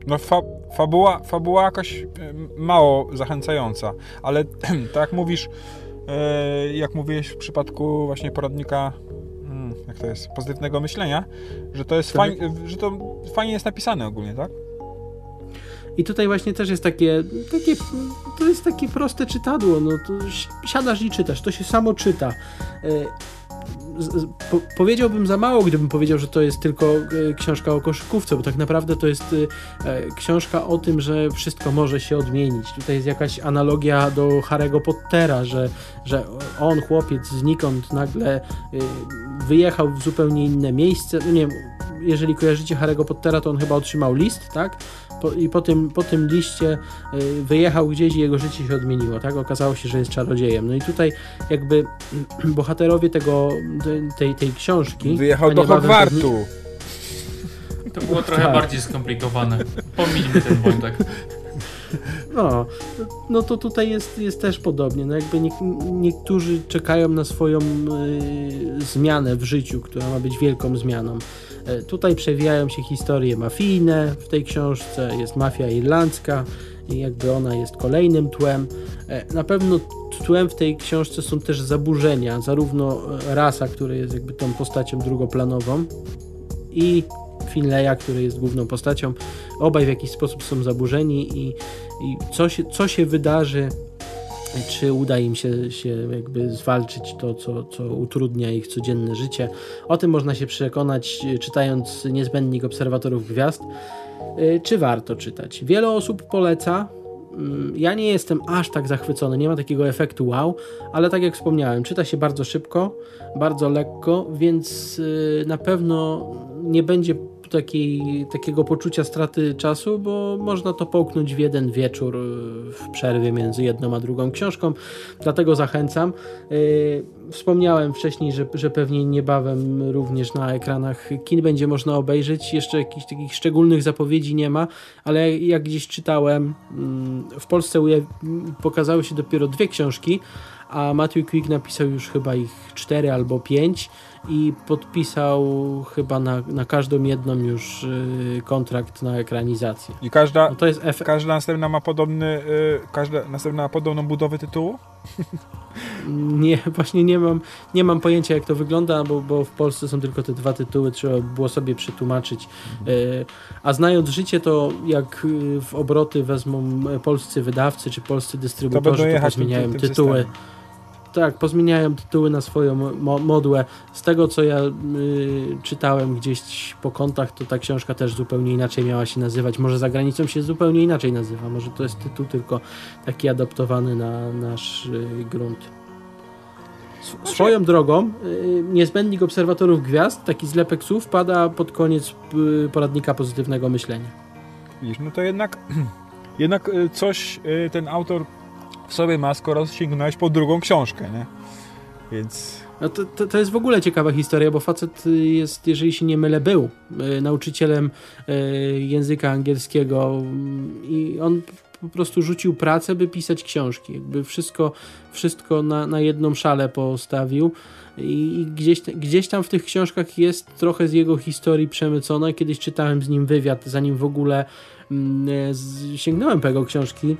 No fa fabuła, fabuła jakaś e, mało zachęcająca, ale tak jak mówisz, e, jak mówiłeś w przypadku właśnie poradnika hmm, jak to jest, pozytywnego myślenia, że to jest fajnie, że to fajnie jest napisane ogólnie, tak? I tutaj właśnie też jest takie, takie to jest takie proste czytadło, no to siadasz i czytasz, to się samo czyta. E, po, powiedziałbym za mało, gdybym powiedział, że to jest tylko e, książka o koszykówce, bo tak naprawdę to jest e, książka o tym, że wszystko może się odmienić. Tutaj jest jakaś analogia do Harry'ego Pottera, że, że on, chłopiec znikąd, nagle e, wyjechał w zupełnie inne miejsce. No nie wiem, jeżeli kojarzycie Harry'ego Pottera, to on chyba otrzymał list, tak? Po, i po tym, po tym liście y, wyjechał gdzieś i jego życie się odmieniło, tak? Okazało się, że jest czarodziejem. No i tutaj jakby bohaterowie tego, tej, tej książki... Wyjechał do Hogwartu! To było trochę tak. bardziej skomplikowane. Pomińmy ten wątek. No, no to tutaj jest, jest też podobnie. No jakby nie, niektórzy czekają na swoją y, zmianę w życiu, która ma być wielką zmianą. E, tutaj przewijają się historie mafijne w tej książce, jest mafia irlandzka i jakby ona jest kolejnym tłem. E, na pewno tłem w tej książce są też zaburzenia, zarówno Rasa, który jest jakby tą postacią drugoplanową i Finleya, który jest główną postacią. Obaj w jakiś sposób są zaburzeni i, i co, się, co się wydarzy czy uda im się, się jakby zwalczyć to, co, co utrudnia ich codzienne życie. O tym można się przekonać, czytając niezbędnik obserwatorów gwiazd. Y, czy warto czytać? Wiele osób poleca. Mm, ja nie jestem aż tak zachwycony, nie ma takiego efektu wow, ale tak jak wspomniałem, czyta się bardzo szybko, bardzo lekko, więc y, na pewno nie będzie takiej, takiego poczucia straty czasu, bo można to połknąć w jeden wieczór y, w przerwie między jedną a drugą książką. Dlatego zachęcam. Y, wspomniałem wcześniej, że, że pewnie niebawem również na ekranach kin będzie można obejrzeć. Jeszcze jakichś takich szczególnych zapowiedzi nie ma, ale jak gdzieś czytałem, mm, w Polsce pokazały się dopiero dwie książki, a Matthew Quick napisał już chyba ich cztery albo pięć i podpisał chyba na, na każdą jedną już y, kontrakt na ekranizację. I każda, no to jest efekt... każda następna ma podobny, y, każda następna ma podobną budowę tytułu? Nie, właśnie nie mam, nie mam pojęcia jak to wygląda, bo, bo w Polsce są tylko te dwa tytuły, trzeba było sobie przetłumaczyć. Y, a znając życie, to jak w obroty wezmą polscy wydawcy czy polscy dystrybutorzy, to, to zmieniają tytuły. Systemem tak, pozmieniają tytuły na swoją mo modłę. Z tego, co ja y, czytałem gdzieś po kontach, to ta książka też zupełnie inaczej miała się nazywać. Może za granicą się zupełnie inaczej nazywa. Może to jest tytuł tylko taki adaptowany na nasz y, grunt. Swoją drogą, y, niezbędnik obserwatorów gwiazd, taki zlepek słów, pada pod koniec y, poradnika pozytywnego myślenia. Widzisz, no to jednak, jednak y, coś ten autor w sobie ma, skoro sięgnąłeś po drugą książkę, nie? Więc... No to, to, to, jest w ogóle ciekawa historia, bo facet jest, jeżeli się nie mylę, był y, nauczycielem y, języka angielskiego i on po prostu rzucił pracę, by pisać książki. Jakby wszystko, wszystko na, na jedną szalę postawił i gdzieś, gdzieś tam w tych książkach jest trochę z jego historii przemycone. Kiedyś czytałem z nim wywiad, zanim w ogóle mm, sięgnąłem po jego książki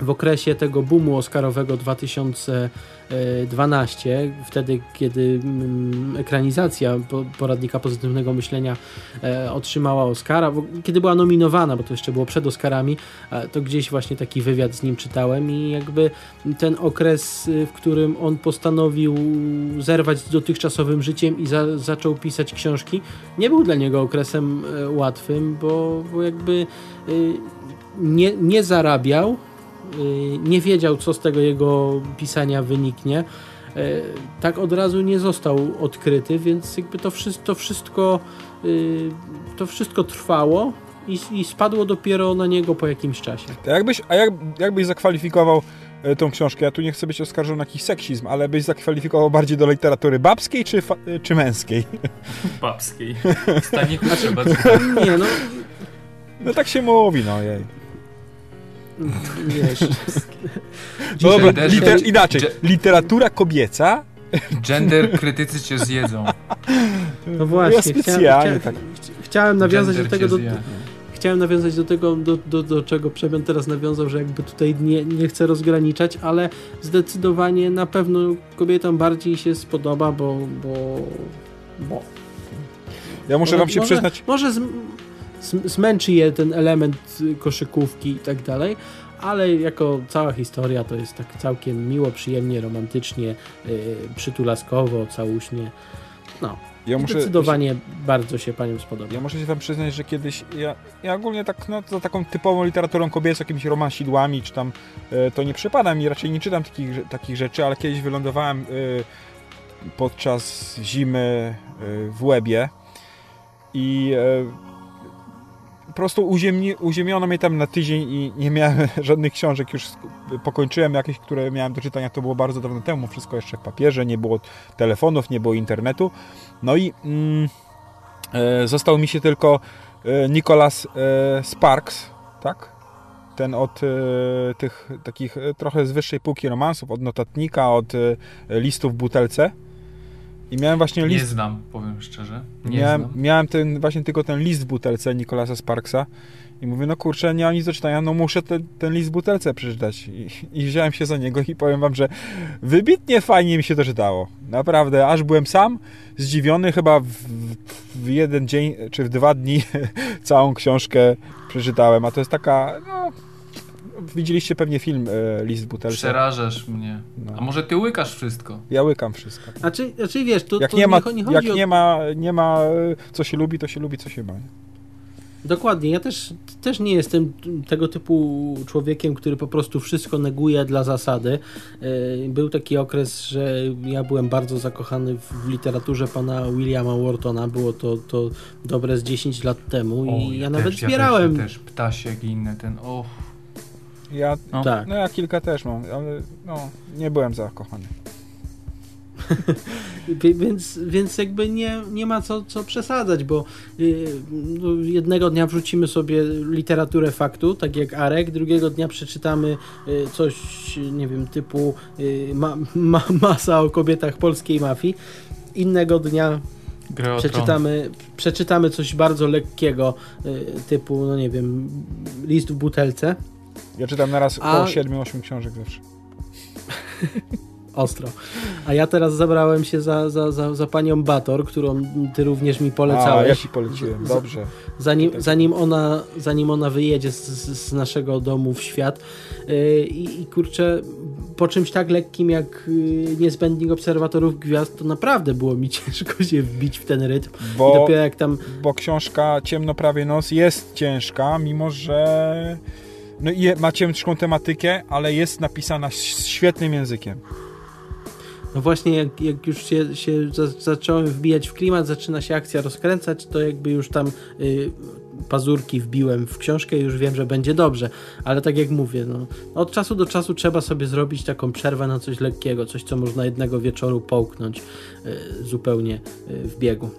w okresie tego boomu oscarowego 2012, wtedy kiedy mm, ekranizacja poradnika pozytywnego myślenia e, otrzymała Oscara, kiedy była nominowana, bo to jeszcze było przed Oscarami, to gdzieś właśnie taki wywiad z nim czytałem i jakby ten okres, w którym on postanowił zerwać z dotychczasowym życiem i za, zaczął pisać książki, nie był dla niego okresem e, łatwym, bo, bo jakby nie, nie zarabiał, Y, nie wiedział, co z tego jego pisania wyniknie. Y, tak od razu nie został odkryty, więc jakby to, wszystko, to wszystko, y, to wszystko trwało i, i spadło dopiero na niego po jakimś czasie. A jakbyś, a jak, jakbyś zakwalifikował e, tą książkę, ja tu nie chcę być oskarżony na jakiś seksizm, ale byś zakwalifikował bardziej do literatury babskiej czy, e, czy męskiej? Babskiej. Staniku znaczy, trzeba... Nie, no... No tak się mówi, no jej. Wiesz. No dobra, liter, inaczej. Literatura kobieca. Gender krytycy cię zjedzą. No właśnie, ja specjalnie, chciałem, tak. chciałem nawiązać Gender do tego, do, chciałem nawiązać do tego, do, do, do czego Przemian teraz nawiązał, że jakby tutaj nie, nie chcę rozgraniczać, ale zdecydowanie na pewno kobietom bardziej się spodoba, bo bo, bo. Ja muszę wam się może, przyznać. Może z, zmęczy je ten element koszykówki i tak dalej, ale jako cała historia to jest tak całkiem miło, przyjemnie, romantycznie, yy, przytulaskowo, całuśnie. No, ja muszę, Zdecydowanie bardzo się paniom spodoba. Ja muszę się wam przyznać, że kiedyś ja, ja ogólnie tak, no, za taką typową literaturą kobiecą, jakimiś romansidłami, czy tam, y, to nie przypadam i raczej nie czytam takich, takich rzeczy, ale kiedyś wylądowałem y, podczas zimy y, w Łebie i prostu uziemni, uziemiono mnie tam na tydzień i nie miałem żadnych książek, już pokończyłem jakieś, które miałem do czytania, to było bardzo dawno temu, wszystko jeszcze w papierze, nie było telefonów, nie było internetu. No i mm, e, został mi się tylko e, Nicholas e, Sparks, tak? Ten od e, tych takich trochę z wyższej półki romansów, od notatnika, od e, listów w butelce. I miałem właśnie list. Nie znam, powiem szczerze. Nie miałem, znam. miałem ten, właśnie tylko ten list w butelce Nikolasa Sparksa. I mówię, no kurczę, nie mam nic do czytania, no muszę ten, ten list w butelce przeczytać. I, I wziąłem się za niego i powiem wam, że wybitnie fajnie mi się to czytało. Naprawdę, aż byłem sam zdziwiony, chyba w, w jeden dzień, czy w dwa dni całą książkę przeczytałem. A to jest taka, no, widzieliście pewnie film e, List butelce. Przerażasz mnie. No. A może ty łykasz wszystko? Ja łykam wszystko. A czy, a czy wiesz, to, jak to nie, ma, nie, jak o... nie ma, nie ma e, co się lubi, to się lubi co się ma. Dokładnie. Ja też, też nie jestem tego typu człowiekiem, który po prostu wszystko neguje dla zasady. E, był taki okres, że ja byłem bardzo zakochany w literaturze pana Williama Whartona. Było to, to dobre z 10 lat temu i O, ja, ja nawet też, ja zbierałem. też, też ptasiek i inne ten, och. Ja, No. Tak. no ja kilka też mam, ale no, nie byłem zakochany. Więc, więc jakby nie, nie ma co, co przesadzać, bo y, no, jednego dnia wrzucimy sobie literaturę faktu, tak jak Arek, drugiego dnia przeczytamy y, coś, nie wiem, typu y, ma, ma, masa o kobietach polskiej mafii. Innego dnia przeczytamy, przeczytamy coś bardzo lekkiego, y, typu, no nie wiem, list w butelce. Ja czytam naraz A- około 7-8 książek zawsze. Ostro. A ja teraz zabrałem się za, za, za, za panią Bator, którą ty również mi polecałeś. A, ja ci poleciłem, dobrze. Zanim, Tak. zanim, ona, zanim ona wyjedzie z, z, naszego domu w świat. Yy, I, I kurczę, po czymś tak lekkim jak yy, niezbędnik obserwatorów gwiazd, to naprawdę było mi ciężko się wbić w ten rytm. I Bo, dopiero jak tam. bo książka Ciemno prawie noc jest ciężka, mimo że no i ma ciężką tematykę, ale jest napisana świetnym językiem. No właśnie, jak, jak już się, się za, zacząłem wbijać w klimat, zaczyna się akcja rozkręcać, to jakby już tam yy, pazurki wbiłem w książkę i już wiem, że będzie dobrze. Ale tak jak mówię, no, od czasu do czasu trzeba sobie zrobić taką przerwę na coś lekkiego, coś, co można jednego wieczoru połknąć yy, zupełnie yy, w biegu.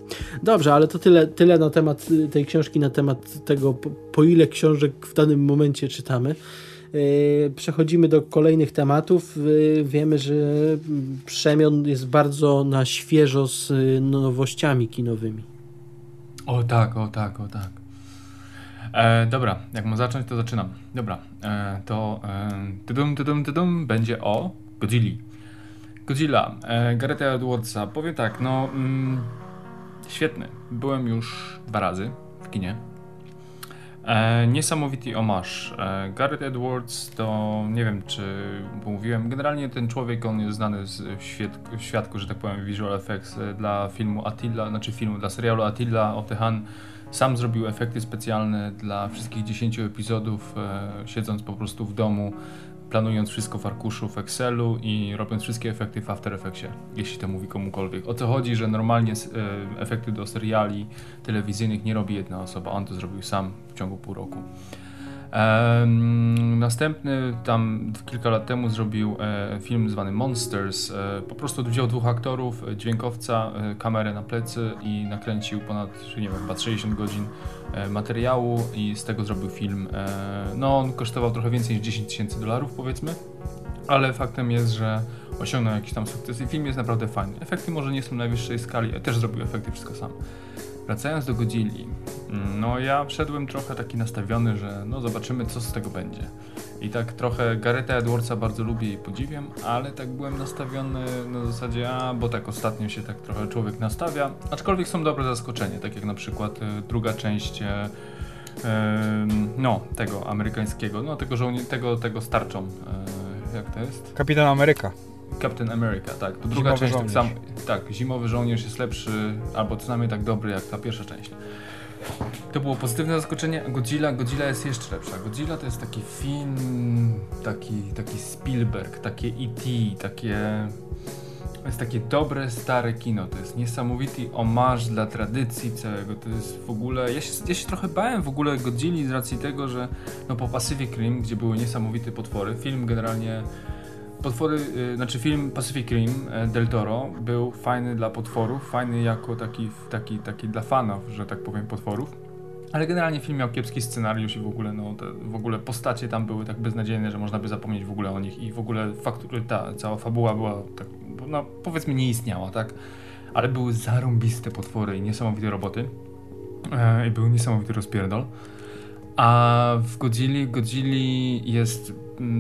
Dobrze, ale to tyle, tyle na temat y, tej książki, na temat tego, po, po ile książek w danym momencie czytamy. Przechodzimy do kolejnych tematów. Wiemy, że mm, Przemion jest bardzo na świeżo z y, nowościami kinowymi. O tak, o tak, o tak. E, dobra, jak mam zacząć, to zaczynam. Dobra, e, to e, tudum, tudum, tudum, będzie o Godzilli. Godzilla, e, Garetha Edwardsa. Powiem tak, no mm, świetny. Byłem już dwa razy w kinie. E, niesamowity omarz. E, Gareth Edwards to nie wiem czy mówiłem. Generalnie ten człowiek on jest znany z, w, świat, w świadku, że tak powiem, visual effects e, dla filmu Attila, znaczy filmu dla serialu Attila of the Hun. Sam zrobił efekty specjalne dla wszystkich 10 epizodów, e, siedząc po prostu w domu, planując wszystko w arkuszu w Excelu i robiąc wszystkie efekty w After Effectsie, jeśli to mówi komukolwiek. O co chodzi, że normalnie e, efekty do seriali telewizyjnych nie robi jedna osoba, on to zrobił sam w ciągu pół roku. Następny tam kilka lat temu zrobił e, film zwany Monsters. E, po prostu wziął dwóch aktorów, e, dźwiękowca, kamerę na plecy i nakręcił ponad, nie wiem, chyba 60 godzin materiału i z tego zrobił film. No, on kosztował trochę więcej niż 10 tysięcy dolarów, powiedzmy, ale faktem jest, że osiągnął jakiś tam sukces i film jest naprawdę fajny. Efekty może nie są najwyższej skali, też zrobił efekty wszystko sam. Wracając do Godzilli, no ja wszedłem trochę taki nastawiony, że no zobaczymy co z tego będzie. I tak trochę Garetha Edwardsa bardzo lubię i podziwiam, ale tak byłem nastawiony na zasadzie, a bo tak ostatnio się tak trochę człowiek nastawia, aczkolwiek są dobre zaskoczenia, tak jak na przykład e, druga część e, no tego amerykańskiego, no tego żołnie, tego, tego starczą, e, jak to jest? Kapitan Ameryka. Captain America, tak. To druga część tak żołnierz. sam. Tak, zimowy żołnierz jest lepszy, albo co najmniej tak dobry jak ta pierwsza część. To było pozytywne zaskoczenie. a Godzilla, Godzilla jest jeszcze lepsza. Godzilla to jest taki film, taki, taki Spielberg, takie E.T., takie... To jest takie dobre, stare kino. To jest niesamowity omarz dla tradycji całego. To jest w ogóle... Ja się, ja się trochę bałem w ogóle Godzilli z racji tego, że no po Pacific Rim, gdzie były niesamowite potwory, film generalnie Potwory, y, znaczy film Pacific Rim e, Del Toro był fajny dla potworów, fajny jako taki, taki, taki dla fanów, że tak powiem, potworów. Ale generalnie film miał kiepski scenariusz i w ogóle, no, te, w ogóle postacie tam były tak beznadziejne, że można by zapomnieć w ogóle o nich i w ogóle faktury, ta cała fabuła była tak, no powiedzmy nie istniała, tak? Ale były zarąbiste potwory i niesamowite roboty. E, I był niesamowity rozpierdol. A w Godzilli, Godzilli jest,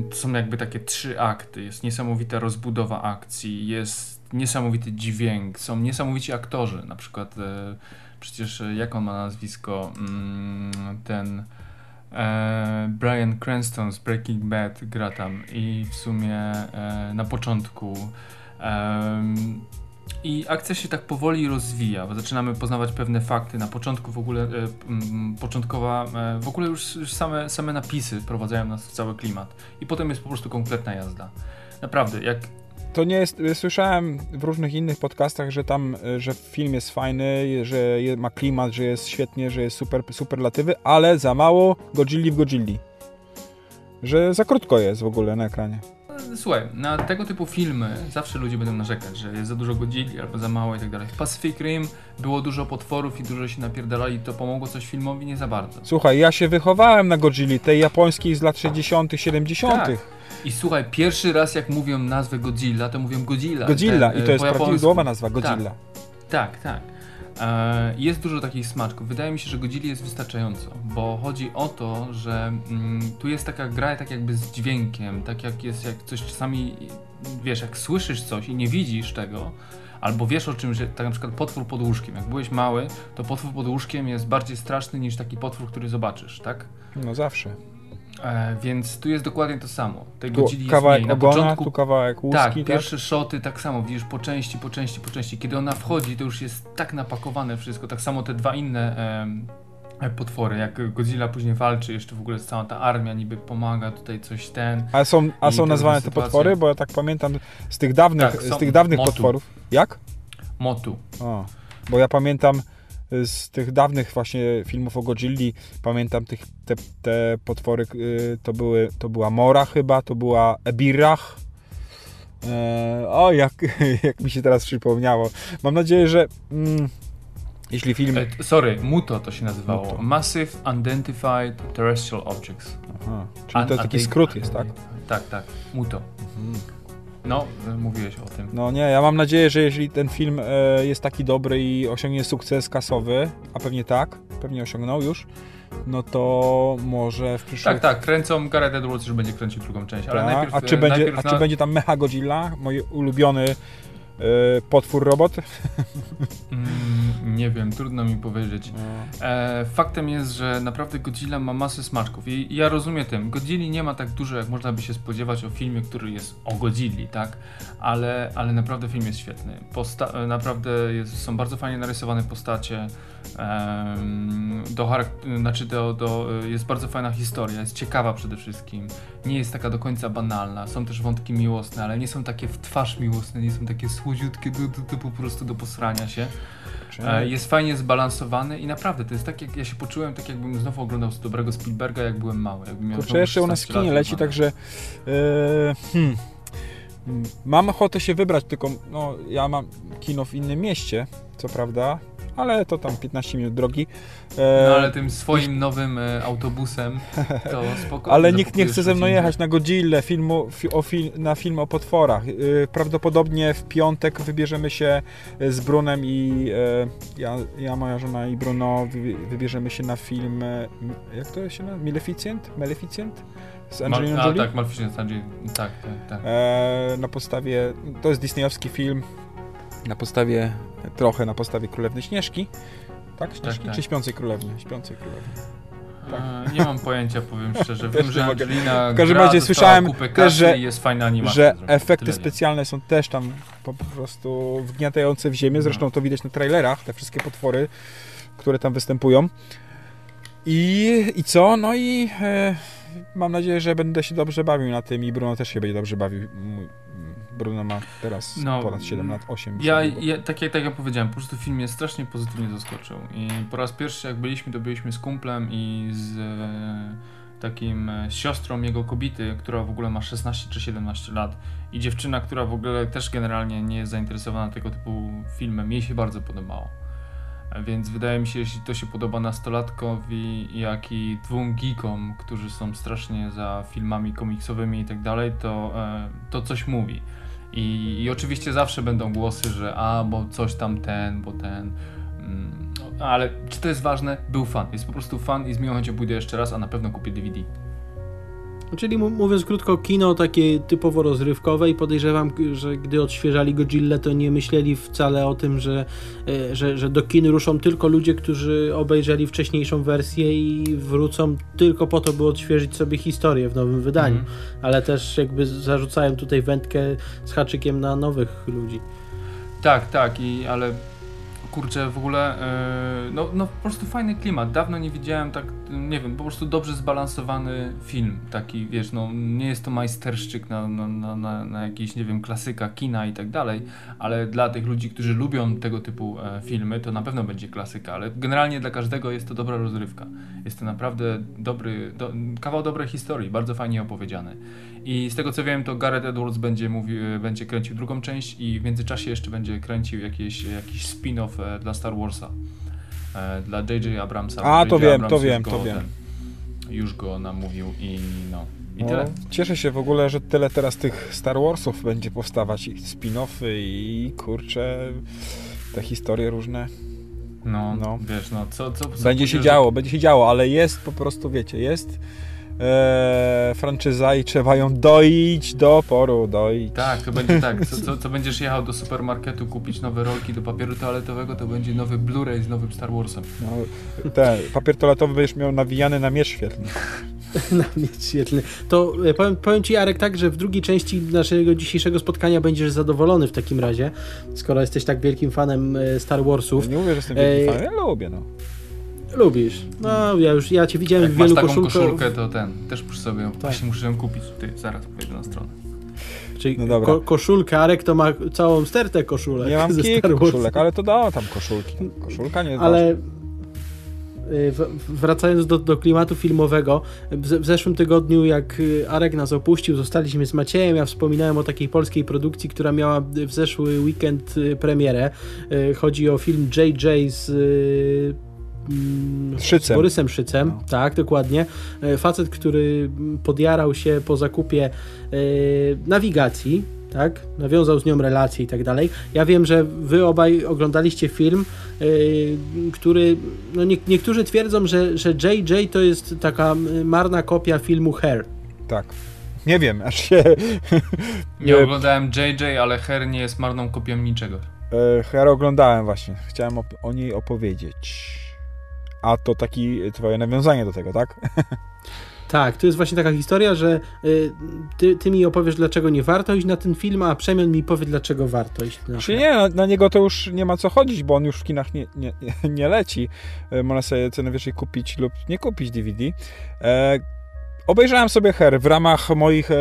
to są jakby takie trzy akty. Jest niesamowita rozbudowa akcji, jest niesamowity dźwięk, są niesamowici aktorzy. Na przykład e, przecież e, jak on ma nazwisko? Mm, ten e, Brian Cranston z Breaking Bad gra tam i w sumie na początku I akcja się tak powoli rozwija, zaczynamy poznawać pewne fakty. Na początku w ogóle, e, początkowa, e, w ogóle już, już same, same napisy wprowadzają nas w cały klimat. I potem jest po prostu kompletna jazda. Naprawdę, jak To nie jest, słyszałem w różnych innych podcastach, że tam, y, że film jest fajny, że ma klimat, że jest świetnie, że jest super, superlatywy, ale za mało Godzilli w Godzilli. Że za krótko jest w ogóle na ekranie. Słuchaj, na tego typu filmy zawsze ludzie będą narzekać, że jest za dużo godzili albo za mało i tak dalej. W Pacific Rim było dużo potworów i dużo się napierdalali, to pomogło coś filmowi nie za bardzo. Słuchaj, ja się wychowałem na Godzilli, tej japońskiej z lat 60., 70. Tak. I słuchaj, pierwszy raz jak mówią nazwę Godzilla, to mówią Godzilla. Godzilla, Ten, i e, to jest po japońsku. prawidłowa nazwa, Godzilla. Tak, tak. E, Jest dużo takich smaczków. Wydaje mi się, że Godzilli jest wystarczająco, bo chodzi o to, że mm, tu jest taka gra tak jakby z dźwiękiem, tak jak jest jak coś czasami, wiesz, jak słyszysz coś i nie widzisz tego, albo wiesz o czym, że tak na przykład potwór pod łóżkiem. Jak byłeś mały, to potwór pod łóżkiem jest bardziej straszny niż taki potwór, który zobaczysz, tak? No zawsze. E, więc tu jest dokładnie to samo. Tej Tu jest kawałek mniej. Na ogona, początku tu kawałek łuski, tak, tak? pierwsze szoty tak samo, widzisz po części, po części, po części. Kiedy ona wchodzi, to już jest tak napakowane wszystko. Tak samo te dwa inne e, potwory, jak Godzilla później walczy, jeszcze w ogóle cała ta armia niby pomaga, tutaj coś ten. A są, a są nazwane te potwory? Bo ja tak pamiętam z tych dawnych, Tak, z tych dawnych Motu. potworów. Jak? Motu. O, bo ja pamiętam z tych dawnych właśnie filmów o Godzilli, pamiętam tych, te, te potwory, y, to, były, to była Mora chyba, to była Ebirach. E, o, jak, jak mi się teraz przypomniało. Mam nadzieję, że mm, jeśli film... E, sorry, MUTO to się nazywało. Muto. Massive Unidentified Terrestrial Objects. Aha, czyli to taki skrót jest, tak? Tak, tak. MUTO. No, mówiłeś o tym. No nie, ja mam nadzieję, że jeśli ten film e, jest taki dobry i osiągnie sukces kasowy, a pewnie tak, pewnie osiągnął już, no to może w przyszłych... Tak, tak, kręcą Gareth Edwards, już będzie kręcił drugą część, ale Tak, najpierw... a czy, e, będzie, najpierw a na- czy będzie tam Mecha Godzilla, mój ulubiony potwór robot? Mm, nie wiem, trudno mi powiedzieć. E, faktem jest, że naprawdę Godzilla ma masę smaczków i ja rozumiem tym. Godzilli nie ma tak dużo, jak można by się spodziewać o filmie, który jest o Godzilli, tak? Ale, ale naprawdę film jest świetny. Posta- e, naprawdę jest, są bardzo fajnie narysowane postacie. Do znaczy do, do, e, jest bardzo fajna historia, jest ciekawa przede wszystkim. Nie jest taka do końca banalna. Są też wątki miłosne, ale nie są takie w twarz miłosne, nie są takie słodziutkie, do, do, do, po prostu do posrania się. E, Jest fajnie zbalansowany i naprawdę to jest tak, jak ja się poczułem, tak jakbym znowu oglądał z dobrego Spielberga, jak byłem mały. Jakbym Kurczę, jeszcze u nas w 16 kinie leci, także e, hmm, Mm, mam ochotę się wybrać, tylko no, ja mam kino w innym mieście, co prawda, ale to tam 15 minut drogi. E, No ale tym swoim nowym e, autobusem to spokojnie. Ale nikt nie chce ze mną jechać na Godzilla, filmu, fi, o fil, na film o potworach. Yy, Prawdopodobnie w piątek wybierzemy się y, z Brunem i yy, ja, ja, moja żona i Bruno wy, wybierzemy się na film, y, jak to się nazywa? Maleficent? Maleficent? Z Angeliną Mal- a, Jolie? tak, Maleficent, Andrzej, tak, tak, tak. E, na podstawie, to jest disneyowski film, na podstawie, trochę na podstawie Królewny Śnieżki. Tak? Śnieżki? tak. Czy Śpiącej Królewny? Śpiącej Królewny. tak. E, Nie mam pojęcia, powiem szczerze. Wiem, że. Angelina W każdym razie słyszałem też, że- i jest fajna animacja. że efekty Tyle specjalne są też tam po prostu wgniatające w ziemię. Zresztą to widać na trailerach, te wszystkie potwory, które tam występują. I, i co? No i e, mam nadzieję, że będę się dobrze bawił na tym i Bruno też się będzie dobrze bawił. Mój, Bruno ma teraz No, ponad 7 lat, 8. Ja, ja tak, jak, tak jak powiedziałem, po prostu film mnie strasznie pozytywnie zaskoczył. I po raz pierwszy jak byliśmy, to byliśmy z kumplem i z e, takim e, siostrą jego kobiety, która w ogóle ma 16 czy 17 lat. I dziewczyna, która w ogóle też generalnie nie jest zainteresowana tego typu filmem. Jej się bardzo podobało. E, Więc wydaje mi się, jeśli to się podoba nastolatkowi, jak i dwóm geekom, którzy są strasznie za filmami komiksowymi i tak dalej, to, to coś mówi. I, I oczywiście zawsze będą głosy, że a, bo coś tam ten, bo ten. Mm, no, ale czy to jest ważne? Był fan. Jest po prostu fan i z miłą chęcią pójdę jeszcze raz, a na pewno kupię DVD. Czyli mówiąc krótko, kino takie typowo rozrywkowe i podejrzewam, że gdy odświeżali Godzilla, to nie myśleli wcale o tym, że, e, że, że do kin ruszą tylko ludzie, którzy obejrzeli wcześniejszą wersję i wrócą tylko po to, by odświeżyć sobie historię w nowym wydaniu. Mhm. Ale też jakby zarzucają tutaj wędkę z haczykiem na nowych ludzi. Tak, tak, i ale kurczę, w ogóle, yy, no, no po prostu fajny klimat. Dawno nie widziałem tak, nie wiem, po prostu dobrze zbalansowany film. Taki, wiesz, no nie jest to majsterszczyk na, na, na, na, na jakiś, nie wiem, klasyka kina i tak dalej, ale dla tych ludzi, którzy lubią tego typu e, filmy, to na pewno będzie klasyka, ale generalnie dla każdego jest to dobra rozrywka. Jest to naprawdę dobry, do, kawał dobrej historii, bardzo fajnie opowiedziany. I z tego co wiem, to Gareth Edwards będzie, mówił, e, będzie kręcił drugą część i w międzyczasie jeszcze będzie kręcił jakieś, jakiś spin-off e, dla Star Warsa. E, dla J.J. Abramsa. A, to wiem, Abrams to wiem, to wiem. ten- Już go namówił i no. I No, tyle. cieszę się w ogóle, że tyle teraz tych Star Warsów będzie powstawać, i spin-offy i kurczę, te historie różne. No, no. wiesz, no co, co, co Będzie się pójdzie, działo, będzie się działo, ale jest po prostu, wiecie, jest e, franczyza i trzeba ją doić do oporu, doić. Tak, to będzie tak. Co, co, co będziesz jechał do supermarketu kupić nowe rolki do papieru toaletowego, to będzie nowy Blu-ray z nowym Star Warsem. No, ten papier toaletowy będziesz miał nawijany na miecz świetlny. Na mnie świetny. To e, powiem, powiem Ci, Jarek, tak, że w drugiej części naszego dzisiejszego spotkania będziesz zadowolony w takim razie, skoro jesteś tak wielkim fanem e, Star Warsów. Nie mówię, że jestem wielkim Ej. fanem, ja lubię, no. Lubisz. No, ja już, ja Cię widziałem Jak w masz wielu taką koszulkach. koszulkę, to ten, też muszę sobie, Tak. właśnie muszę ją kupić. Ty, zaraz pójdę na stronę. Czyli No dobra. ko koszulkę, Arek to ma całą stertę koszulek. Nie mam ze Star kilku Warsów. koszulek, ale to da tam koszulki. Koszulka nie Ale y, w- wracając do, do klimatu filmowego, w, ze- w zeszłym tygodniu, jak y, Arek nas opuścił, zostaliśmy z Maciejem. Ja wspominałem o takiej polskiej produkcji, która miała w zeszły weekend y, premierę. Y, Chodzi o film JJ z. mm, Szycem. Z Borysem Szycem, No. tak, dokładnie. E, Facet, który podjarał się po zakupie e, nawigacji, tak, nawiązał z nią relacje i tak dalej. Ja wiem, że wy obaj oglądaliście film, e, który, no nie, niektórzy twierdzą, że, że JJ to jest taka marna kopia filmu Hair. Tak. Nie wiem, aż się... Nie oglądałem JJ, ale Her nie jest marną kopią niczego. Hera oglądałem właśnie. Chciałem o niej opowiedzieć. A to taki twoje nawiązanie do tego, tak? Tak, to jest właśnie taka historia, że y, ty, ty mi opowiesz, dlaczego nie warto iść na ten film, a Przemian mi powie, dlaczego warto iść na Czy nie, na, na niego to już nie ma co chodzić, bo on już w kinach nie, nie, nie leci. E, Można sobie co najwyżej kupić lub nie kupić DVD. E, obejrzałem sobie Her w ramach moich e,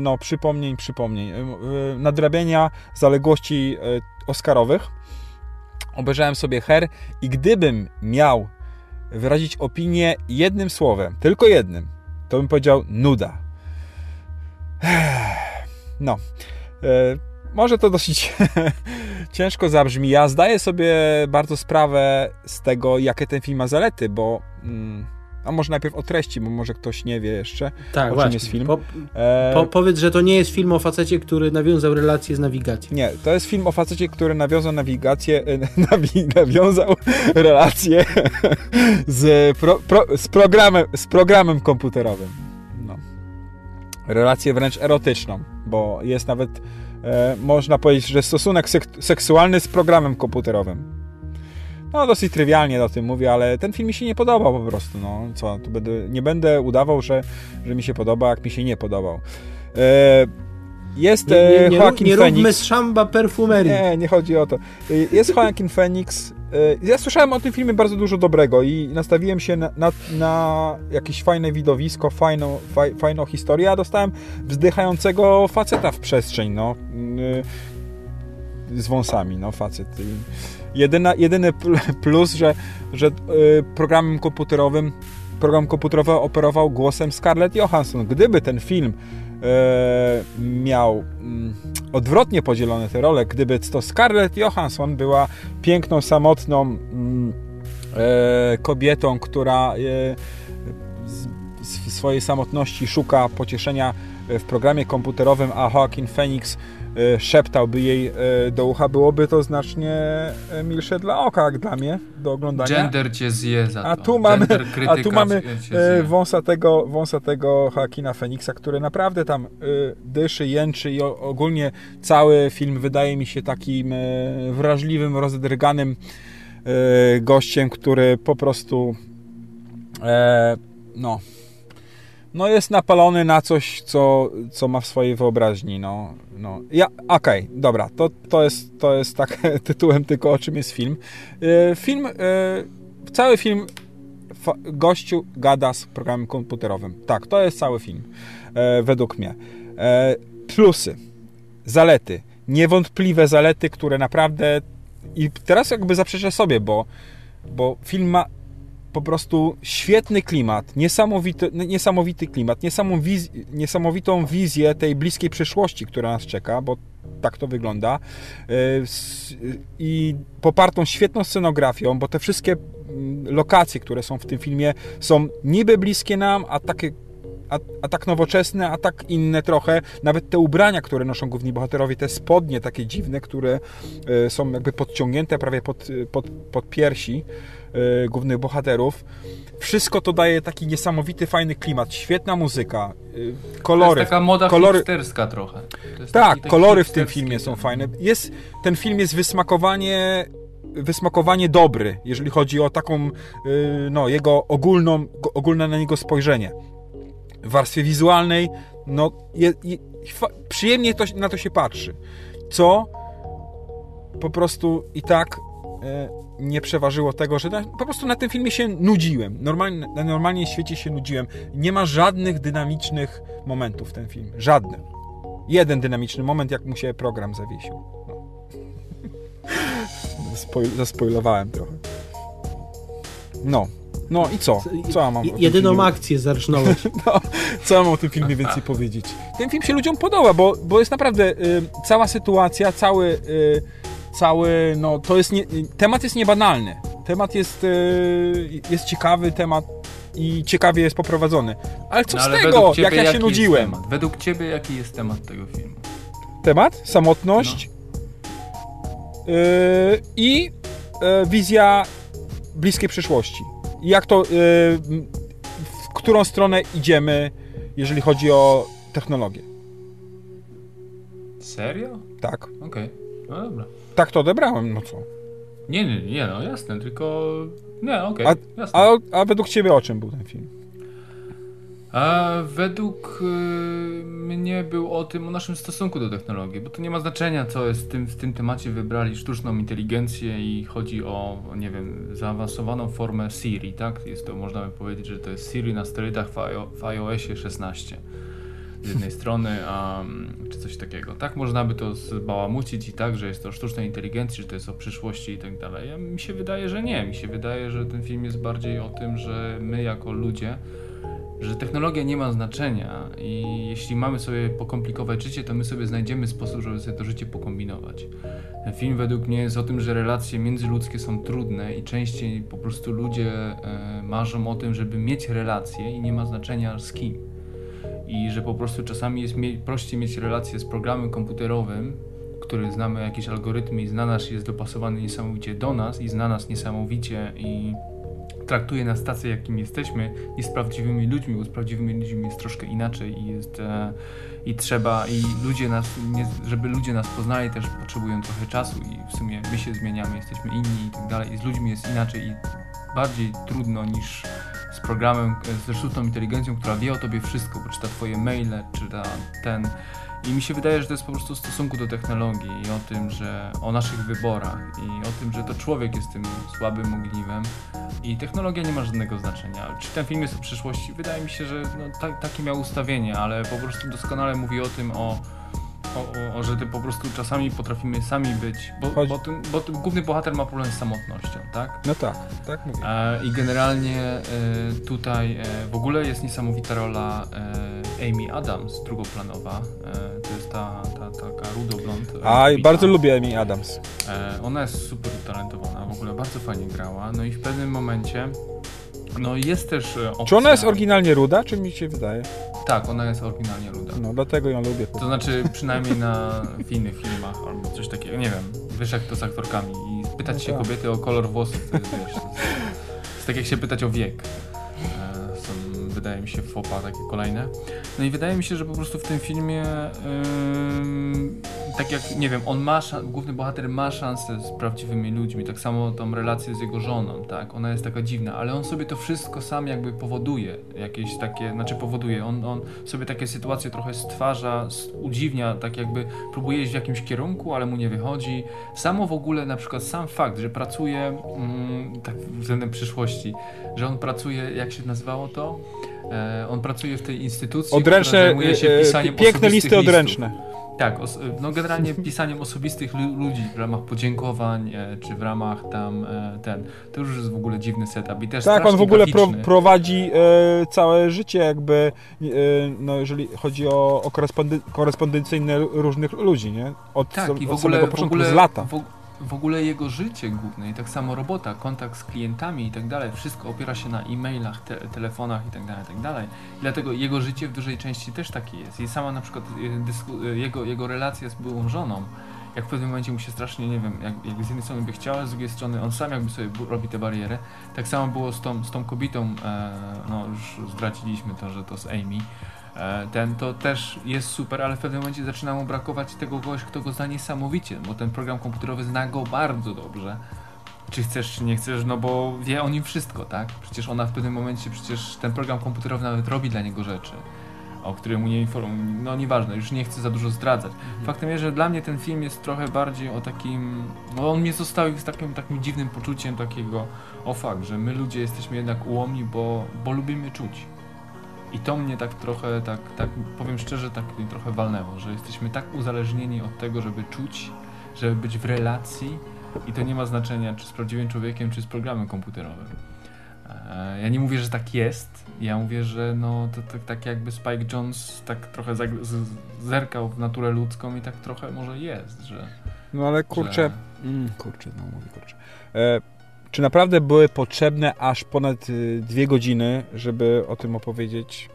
no, przypomnień, przypomnień, e, e, nadrabiania zaległości e, oscarowych. Obejrzałem sobie Her i gdybym miał wyrazić opinię jednym słowem, tylko jednym, to bym powiedział nuda. No. E, może to dosyć ciężko zabrzmi. Ja zdaję sobie bardzo sprawę z tego, jakie ten film ma zalety, bo. A może najpierw o treści, bo może ktoś nie wie jeszcze. Tak, o czym właśnie. jest film? Po, E, po, powiedz, że to nie jest film o facecie, który nawiązał relacje z nawigacją. Nie, to jest film o facecie, który nawiązał nawigację, e, nawi, nawiązał relację z, pro, pro, z, programem, z programem komputerowym. No. Relację wręcz erotyczną, bo jest nawet, e, można powiedzieć, że stosunek sek, seksualny z programem komputerowym. No, dosyć trywialnie o tym mówię, ale ten film mi się nie podobał po prostu. No, co, tu będę, nie będę udawał, że, że mi się podoba, jak mi się nie podobał. E, jest Nie, nie, e, nie, Joaquin nie Phoenix. róbmy z szamba perfumerii. Nie, nie chodzi o to. Y, Jest Joaquin Phoenix. Y, Ja słyszałem o tym filmie bardzo dużo dobrego i nastawiłem się na, na, na jakieś fajne widowisko, fajną, faj, fajną historię, a dostałem wzdychającego faceta w przestrzeń, no. Z wąsami, no, facet. Jedyna, jedyny pl- plus, że, że y, programem komputerowym program komputerowy operował głosem Scarlett Johansson. Gdyby ten film e, miał mm, odwrotnie podzielone te role, gdyby to Scarlett Johansson była piękną, samotną mm, e, kobietą, która z swojej samotności szuka pocieszenia w programie komputerowym, a Joaquin Phoenix szeptałby jej e, do ucha, byłoby to znacznie e, milsze dla oka, jak dla mnie, do oglądania. Gender cię zje za to. A tu mamy- A tu mamy cię e, zje. wąsatego, wąsatego Joaquina Phoenixa, który naprawdę tam e, dyszy, jęczy i ogólnie cały film wydaje mi się takim e, wrażliwym, rozdrganym e, gościem, który po prostu e, no no jest napalony na coś, co, co ma w swojej wyobraźni, no. no. Ja, okej, okay, dobra, to, to, jest, to jest tak tytułem tylko o czym jest film. E, film, e, cały film gościu gada z programem komputerowym. Tak, to jest cały film, e, według mnie. Plusy, zalety, niewątpliwe zalety, które naprawdę i teraz jakby zaprzeczę sobie, bo, bo film ma po prostu świetny klimat, niesamowity, niesamowity klimat, niesamowitą wizję tej bliskiej przyszłości, która nas czeka, bo tak to wygląda. E, I popartą świetną scenografią, bo te wszystkie mm, lokacje, które są w tym filmie, są niby bliskie nam, a takie a, a, tak nowoczesne, a tak inne trochę. Nawet te ubrania, które noszą główni bohaterowie, te spodnie takie dziwne, które e, są jakby podciągnięte prawie pod, pod, pod piersi głównych bohaterów. Wszystko to daje taki niesamowity, fajny klimat, świetna muzyka, e, kolory. To jest taka moda kolory... trochę. Tak, taki, kolory w tym filmie są fajne. Jest, ten film jest wysmakowanie wysmakowanie dobry, jeżeli chodzi o taką, no, jego ogólną, ogólne na niego spojrzenie w warstwie wizualnej, no je, je, przyjemnie to, na to się patrzy. Co po prostu i tak nie przeważyło tego, że na, po prostu na tym filmie się nudziłem. Normalnie, na normalnie świecie się nudziłem. Nie ma żadnych dynamicznych momentów w tym filmie. Żadnych. Jeden dynamiczny moment, jak mu się program zawiesił. No. Spoil, zaspoilowałem trochę. No, no i co? Co ja mam Jedyną filmie? akcję zarżnąłeś. No, co ja mam o tym filmie więcej powiedzieć? Ten film się ludziom podoba, bo, bo jest naprawdę y, cała sytuacja, cały, y, cały, no to jest, nie, temat jest niebanalny. Temat jest, y, jest ciekawy, temat i ciekawie jest poprowadzony. Ale co no, ale z tego, jak ja się nudziłem? Według ciebie jaki jest temat tego filmu? Temat? Samotność no. Y, i y, wizja bliskiej przyszłości jak to, y, w którą stronę idziemy, jeżeli chodzi o technologię. Serio? Tak. Okej, okay. no dobra. Tak to odebrałem, no co? Nie, nie, nie, no jasne, tylko... Nie, okej, okay, a, a, a według ciebie o czym był ten film? A według y, mnie był o tym, o naszym stosunku do technologii, bo to nie ma znaczenia, co jest w tym, w tym temacie wybrali sztuczną inteligencję i chodzi o, nie wiem, zaawansowaną formę Siri, tak? Jest to, można by powiedzieć, że to jest Siri na sterydach w iOSie 16 z jednej strony, a, czy coś takiego. Tak można by to zbałamucić i tak, że jest to sztuczna inteligencja, że to jest o przyszłości i tak dalej. Ja, mi się wydaje, że nie. Mi się wydaje, że ten film jest bardziej o tym, że my jako ludzie że technologia nie ma znaczenia i jeśli mamy sobie pokomplikować życie, to my sobie znajdziemy sposób, żeby sobie to życie pokombinować. Ten film według mnie jest o tym, że relacje międzyludzkie są trudne i częściej po prostu ludzie e, marzą o tym, żeby mieć relacje i nie ma znaczenia z kim. I że po prostu czasami jest prościej mieć relacje z programem komputerowym, który znamy jakieś algorytmy i zna nas, jest dopasowany niesamowicie do nas i zna nas niesamowicie i traktuje nas tacy, jakim jesteśmy, i z prawdziwymi ludźmi, bo z prawdziwymi ludźmi jest troszkę inaczej i jest e, i trzeba, i ludzie nas, nie, żeby ludzie nas poznali też potrzebują trochę czasu i w sumie my się zmieniamy, jesteśmy inni i tak dalej. I z ludźmi jest inaczej i bardziej trudno niż z programem, ze sztuczną inteligencją, która wie o tobie wszystko, bo czyta twoje maile, czyta ten i mi się wydaje, że to jest po prostu w stosunku do technologii i o tym, że o naszych wyborach i o tym, że to człowiek jest tym słabym ogniwem i technologia nie ma żadnego znaczenia. Czy ten film jest o przyszłości? Wydaje mi się, że no, ta, takie miał ustawienie, ale po prostu doskonale mówi o tym, o o, o, że ty po prostu czasami potrafimy sami być, bo, Chodź. bo, bo główny bohater ma problem z samotnością, tak? No tak, tak mówię. E, I generalnie e, tutaj e, w ogóle jest niesamowita rola e, Amy Adams, drugoplanowa. E, to jest ta, ta taka rudoblond. E, A, i bardzo lubię Amy Adams. ona jest super utalentowana, w ogóle bardzo fajnie grała, no i w pewnym momencie no jest też opcja... Czy ona jest oryginalnie ruda, czy mi się wydaje? Tak, ona jest oryginalnie ruda. No, dlatego ją lubię. To znaczy, przynajmniej na w innych filmach albo coś takiego, nie wiem, wiesz jak to z aktorkami i pytać no się tak. kobiety o kolor włosów, to jest, wiesz, to jest, tak jak się pytać o wiek. E, są, wydaje mi się, fopa takie kolejne. No i wydaje mi się, że po prostu w tym filmie tak jak, nie wiem, on ma, główny bohater ma szansę z prawdziwymi ludźmi, tak samo tą relację z jego żoną, tak, ona jest taka dziwna, ale on sobie to wszystko sam jakby powoduje, jakieś takie, znaczy powoduje, on, on sobie takie sytuacje trochę stwarza, udziwnia, tak jakby próbuje iść w jakimś kierunku, ale mu nie wychodzi. Samo w ogóle, na przykład sam fakt, że pracuje, mm, tak względem przyszłości, że on pracuje, jak się nazywało to? E, on pracuje w tej instytucji, która Odręczne, zajmuje się e, e, pisaniem piękne listy listów. Tak, no generalnie pisaniem osobistych lu- ludzi w ramach podziękowań, e, czy w ramach tam e, ten, to już jest w ogóle dziwny setup i też Tak, on w ogóle pro, prowadzi e, całe życie jakby, e, no jeżeli chodzi o, o korespondencyjne różnych ludzi, nie? Od, Tak, od i w ogóle, w początku, ogóle, z lata. w, w ogóle jego życie główne i tak samo robota, kontakt z klientami i tak dalej, wszystko opiera się na e-mailach, te, telefonach i tak dalej, i tak dalej. Dlatego jego życie w dużej części też takie jest. I sama na przykład e, e, jego, jego relacja z byłą żoną, jak w pewnym momencie mu się strasznie, nie wiem, jak, jak z jednej strony by chciała, z drugiej strony on sam jakby sobie robi tę barierę. Tak samo było z tą, z tą kobietą, e, no już zdradziliśmy to, że to z Amy. E, Ten to też jest super, ale w pewnym momencie zaczyna mu brakować tego kogoś, kto go zna niesamowicie, bo ten program komputerowy zna go bardzo dobrze. Czy chcesz, czy nie chcesz, no bo wie o nim wszystko, tak? Przecież ona w pewnym momencie, przecież ten program komputerowy nawet robi dla niego rzeczy, o których mu nie informuje. No nieważne, już nie chcę za dużo zdradzać. Faktem jest, że dla mnie ten film jest trochę bardziej o takim. No on mnie zostawił z takim, takim dziwnym poczuciem takiego, o fakt, że my ludzie jesteśmy jednak ułomni, bo, bo lubimy czuć. I to mnie tak trochę, tak, tak powiem szczerze, tak mnie trochę walnęło, że jesteśmy tak uzależnieni od tego, żeby czuć, żeby być w relacji i to nie ma znaczenia, czy z prawdziwym człowiekiem, czy z programem komputerowym. E, Ja nie mówię, że tak jest, ja mówię, że no to tak, tak jakby Spike Jones tak trochę zerkał w naturę ludzką i tak trochę może jest, że... No ale kurczę, że... mm, kurczę, no mówię kurczę. E, czy naprawdę były potrzebne aż ponad y, dwie godziny, żeby o tym opowiedzieć?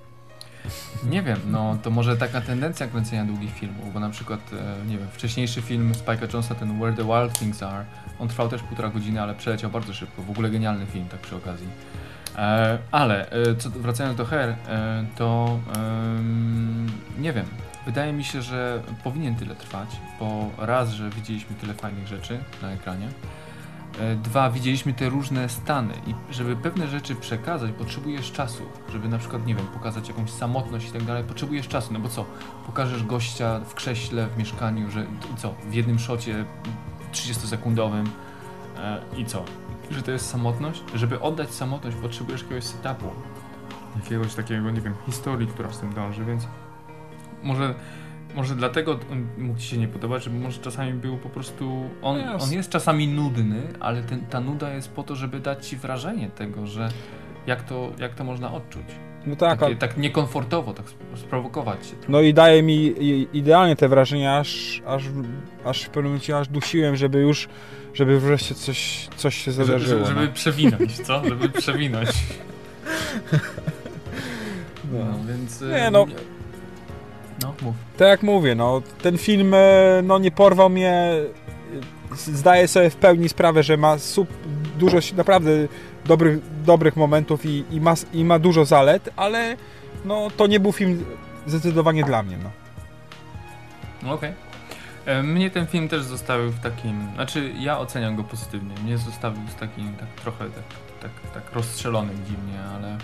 Nie wiem, no to może taka tendencja kręcenia długich filmów, bo na przykład, e, nie wiem, wcześniejszy film Spike'a Jonesa, ten Where the Wild Things Are, on trwał też półtora godziny, ale przeleciał bardzo szybko, w ogóle genialny film, tak przy okazji. E, ale, e, co, wracając do Her, to nie wiem, wydaje mi się, że powinien tyle trwać, bo raz, że widzieliśmy tyle fajnych rzeczy na ekranie, Dwa, widzieliśmy te różne stany i żeby pewne rzeczy przekazać, potrzebujesz czasu. Żeby na przykład, nie wiem, pokazać jakąś samotność i tak dalej, potrzebujesz czasu. No bo co, pokażesz gościa w krześle, w mieszkaniu, że co, w jednym szocie 30-sekundowym e, i co, że to jest samotność? Żeby oddać samotność, potrzebujesz jakiegoś setupu. Jakiegoś takiego, nie wiem, historii, która z tym dąży, więc może może dlatego on mógł ci się nie podobać, że może czasami był po prostu. On, Jasne. on jest czasami nudny, ale ten, ta nuda jest po to, żeby dać ci wrażenie tego, że jak to, jak to można odczuć. No tak, Takie, a, tak niekomfortowo, tak sp- sprowokować się. no i daje mi idealnie te wrażenia, aż, aż, aż w pewnym momencie aż dusiłem, żeby już, żeby wreszcie coś, coś się Żeby, zadarzyło. żeby, żeby przewinąć, co? Żeby przewinąć. no. No, więc. Nie, no. No, mów. Tak jak mówię, no, ten film e, no, nie porwał mnie. Zdaję sobie w pełni sprawę, że ma sup, dużo naprawdę dobrych, dobrych momentów i, i, ma, i ma dużo zalet, ale no, to nie był film zdecydowanie dla mnie. No. No, Okej. E, Mnie ten film też zostawił w takim. Znaczy, ja oceniam go pozytywnie. Mnie zostawił z takim, tak trochę tak, tak, tak rozstrzelonym dziwnie, ale.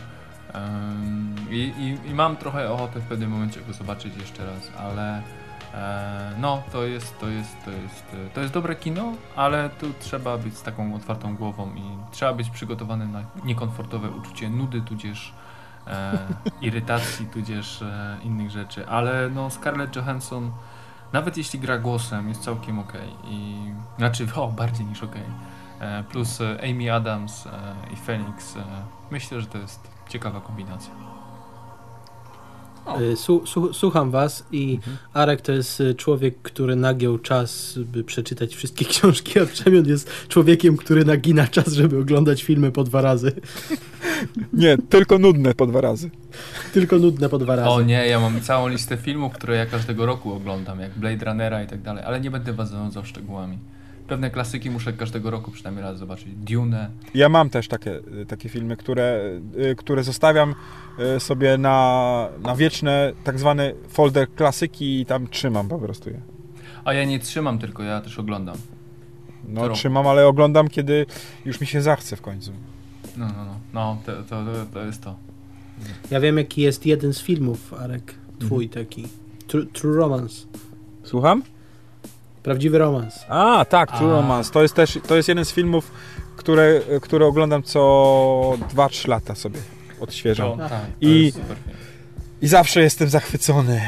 I, i, I mam trochę ochotę w pewnym momencie go zobaczyć jeszcze raz, ale. E, no, to jest, to jest, to jest, to jest dobre kino, ale tu trzeba być z taką otwartą głową i trzeba być przygotowanym na niekomfortowe uczucie nudy, tudzież e, irytacji, tudzież e, innych rzeczy. Ale no, Scarlett Johansson, nawet jeśli gra głosem, jest całkiem ok. I znaczy, o, bardziej niż ok. E, plus Amy Adams e, i Phoenix. Myślę, że to jest ciekawa kombinacja. Su, su, słucham was i Mhm. Arek to jest y, człowiek, który nagiął czas, by przeczytać wszystkie książki, a Przemian jest człowiekiem, który nagina czas, żeby oglądać filmy po dwa razy. Nie, tylko nudne po dwa razy. Tylko nudne po dwa razy. O nie, ja mam całą listę filmów, które ja każdego roku oglądam, jak Blade Runnera i tak dalej, ale nie będę was zanudzał szczegółami. Pewne klasyki muszę każdego roku przynajmniej raz zobaczyć. Dune. Ja mam też takie, takie filmy, które, y, które zostawiam y, sobie na, na wieczne tak zwany folder klasyki i tam trzymam po prostu je. A ja nie trzymam tylko, ja też oglądam. No Którą? trzymam, ale oglądam, kiedy już mi się zachce w końcu. No, no, no, no to, to, to, to jest to. Ja wiem, jaki jest jeden z filmów, Arek, twój Mhm. taki. True, true Romance. Słucham? Prawdziwy romans. A, tak, True A. Romance. To jest też, to jest jeden z filmów, które, które oglądam co 2-3 lata sobie. Odświeżam. No, tak, I-. I zawsze jestem zachwycony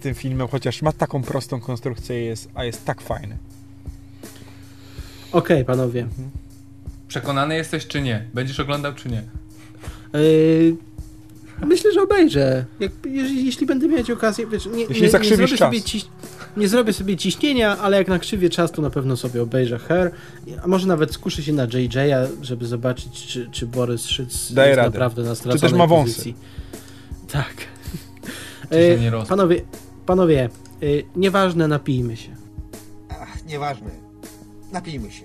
tym filmem, chociaż ma taką prostą konstrukcję, jest, a jest tak fajny. Okej, panowie. Mhm. Przekonany jesteś czy nie? Będziesz oglądał czy nie? Yy, myślę, że obejrzę. Jak, jeśli, jeśli będę mieć okazję. Wiesz, nie, Jeśli nie, nie, zrobię czas. sobie ciś, nie zrobię sobie ciśnienia, ale jak nakrzywię czas, to na pewno sobie obejrzę Her. A może nawet skuszę się na JJ'a, żeby zobaczyć, czy, czy Borys Szyc Daje jest radę. naprawdę na straconej też ma wąsy. pozycji. Tak. Czy się Yy, nie roz... panowie, panowie yy, nieważne, napijmy się. Ach, nieważne. Napijmy się.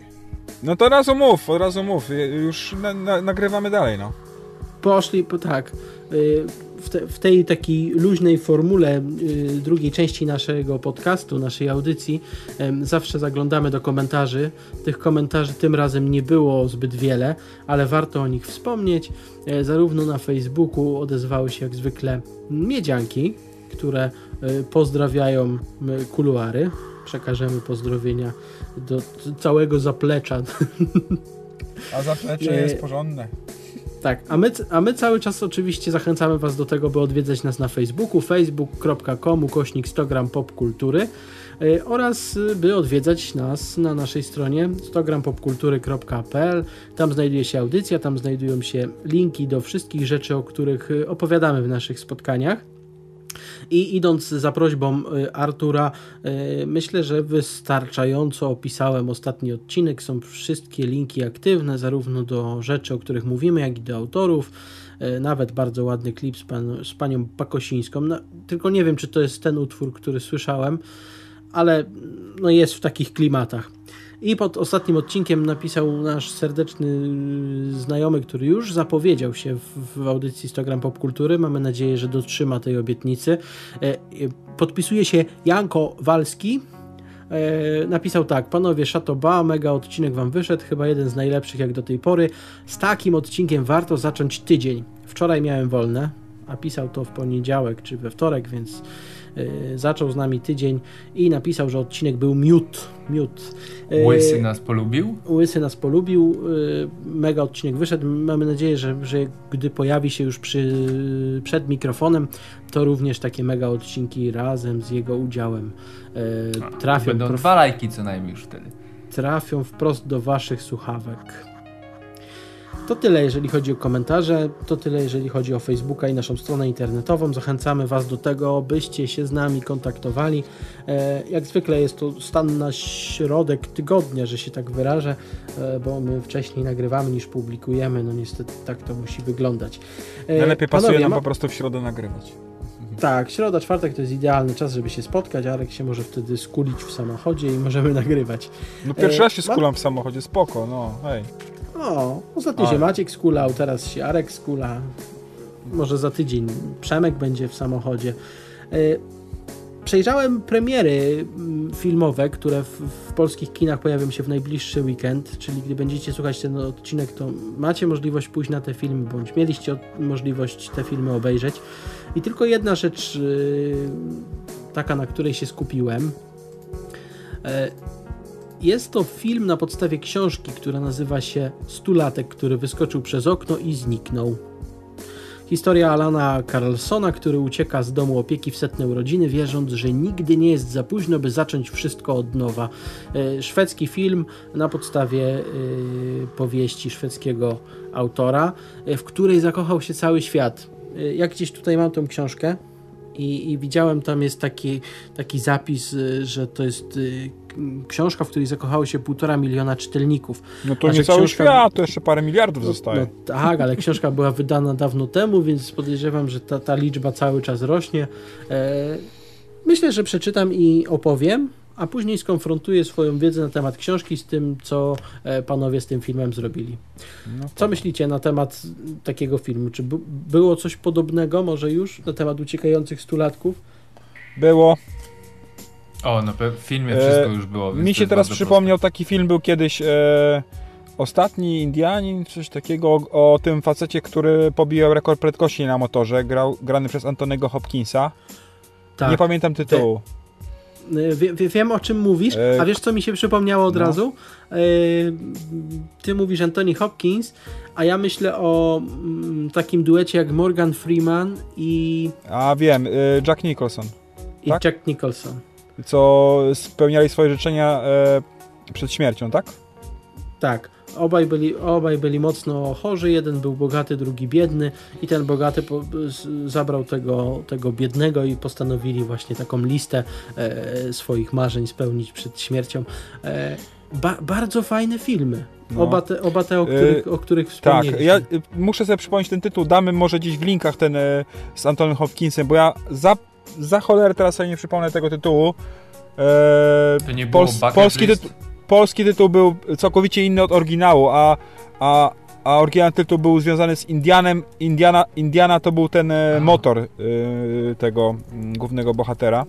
No to od razu mów, od razu mów. Już na, na, nagrywamy dalej, no. Poszli, po, tak, y, w, te, w tej takiej luźnej formule y, drugiej części naszego podcastu, naszej audycji, zawsze zaglądamy do komentarzy. Tych komentarzy tym razem nie było zbyt wiele, ale warto o nich wspomnieć. E, Zarówno na Facebooku odezwały się jak zwykle miedzianki, które y, pozdrawiają kuluary. Przekażemy pozdrowienia do całego zaplecza A zaplecze jest porządne. Tak, a my, a my cały czas oczywiście zachęcamy Was do tego, by odwiedzać nas na Facebooku, facebook.com ukośnik 100 gram popkultury y, oraz y, by odwiedzać nas na naszej stronie 100grampopkultury.pl. Tam znajduje się audycja, tam znajdują się linki do wszystkich rzeczy, o których y, opowiadamy w naszych spotkaniach. I idąc za prośbą y, Artura, y, myślę, że wystarczająco opisałem ostatni odcinek. Są wszystkie linki aktywne, zarówno do rzeczy, o których mówimy, jak i do autorów. Y, Nawet bardzo ładny klip z, pan, z panią Pakosińską. No, tylko nie wiem, czy to jest ten utwór, który słyszałem, ale no, jest w takich klimatach. I pod ostatnim odcinkiem napisał nasz serdeczny znajomy, który już zapowiedział się w, w audycji 100 gram popkultury. Mamy nadzieję, że dotrzyma tej obietnicy. E, e, Podpisuje się Janko Walski. E, Napisał tak, panowie Szatoba, mega odcinek wam wyszedł, chyba jeden z najlepszych jak do tej pory. Z takim odcinkiem warto zacząć tydzień. Wczoraj miałem wolne, a pisał to w poniedziałek czy we wtorek, więc zaczął z nami tydzień i napisał, że odcinek był miód. miód. E, Łysy nas polubił? Łysy nas polubił, y, mega odcinek wyszedł. Mamy nadzieję, że, że gdy pojawi się już przy, przed mikrofonem, to również takie mega odcinki razem z jego udziałem y, trafią, Będą prof- dwa lajki co najmniej już wtedy. trafią wprost do Waszych słuchawek. To tyle, jeżeli chodzi o komentarze, to tyle, jeżeli chodzi o Facebooka i naszą stronę internetową. Zachęcamy Was do tego, byście się z nami kontaktowali. E, Jak zwykle jest to stan na środek tygodnia, że się tak wyrażę, e, bo my wcześniej nagrywamy niż publikujemy. No niestety tak to musi wyglądać. E, Najlepiej pasuje panowie, nam po prostu w środę nagrywać. tak, środa, czwartek to jest idealny czas, żeby się spotkać. Arek się może wtedy skulić w samochodzie i możemy nagrywać. No pierwszy raz się skulam w samochodzie, spoko, no, hej. O, ostatnio Ale- się Maciek skulał, teraz się Arek skula. Może za tydzień Przemek będzie w samochodzie. E, Przejrzałem premiery mm, filmowe, które w, w polskich kinach pojawią się w najbliższy weekend, czyli gdy będziecie słuchać ten odcinek, to macie możliwość pójść na te filmy, bądź mieliście możliwość te filmy obejrzeć. I tylko jedna rzecz, yy, taka, na której się skupiłem. Jest to film na podstawie książki, która nazywa się Stulatek, który wyskoczył przez okno i zniknął. Historia Alana Carlsona, który ucieka z domu opieki w setne urodziny, wierząc, że nigdy nie jest za późno, by zacząć wszystko od nowa. E, Szwedzki film na podstawie e, powieści szwedzkiego autora, e, w której zakochał się cały świat. E, Ja gdzieś tutaj mam tą książkę i, i widziałem tam jest taki, taki zapis, że to jest książka, w której zakochało się półtora miliona czytelników. No to A nie cały książka- świat, to jeszcze parę miliardów zostaje. No tak, ale książka była wydana dawno temu, więc podejrzewam, że ta, ta liczba cały czas rośnie. E, myślę, że przeczytam i opowiem, a później skonfrontuję swoją wiedzę na temat książki z tym, co e, panowie z tym filmem zrobili. No, Co myślicie na temat takiego filmu? Czy było coś podobnego może już na temat uciekających stulatków? Było. O, no w filmie E, wszystko już było. Mi się teraz przypomniał taki film, był kiedyś e, Ostatni Indianin, coś takiego, o, o tym facecie, który pobijał rekord prędkości na motorze, grał, grany przez Antonego Hopkinsa. Tak. Nie pamiętam tytułu. Y, Wie, wie, wiem o czym mówisz, E, a wiesz co mi się przypomniało od no. razu? Ty mówisz Anthony Hopkins, a ja myślę o mm, takim duecie jak Morgan Freeman i, A wiem, e, Jack Nicholson, i Tak? Jack Nicholson. Co spełniali swoje życzenia e, przed śmiercią, tak? Tak, obaj byli, obaj byli mocno chorzy, jeden był bogaty, drugi biedny i ten bogaty po, z, zabrał tego, tego biednego i postanowili właśnie taką listę e, swoich marzeń spełnić przed śmiercią. E, ba, bardzo fajne filmy. No. Oba, te, oba te, o których, o których Tak, ja e, muszę sobie przypomnieć ten tytuł, damy może gdzieś w linkach ten e, z Antonym Hopkinsem, bo ja za, za cholerę teraz sobie nie przypomnę tego tytułu. E, To nie było Pols- polski, tytuł, polski tytuł był całkowicie inny od oryginału, a, a, a oryginalny tytuł był związany z Indianem. Indiana, Indiana to był ten e, Aha. motor e, tego głównego bohatera.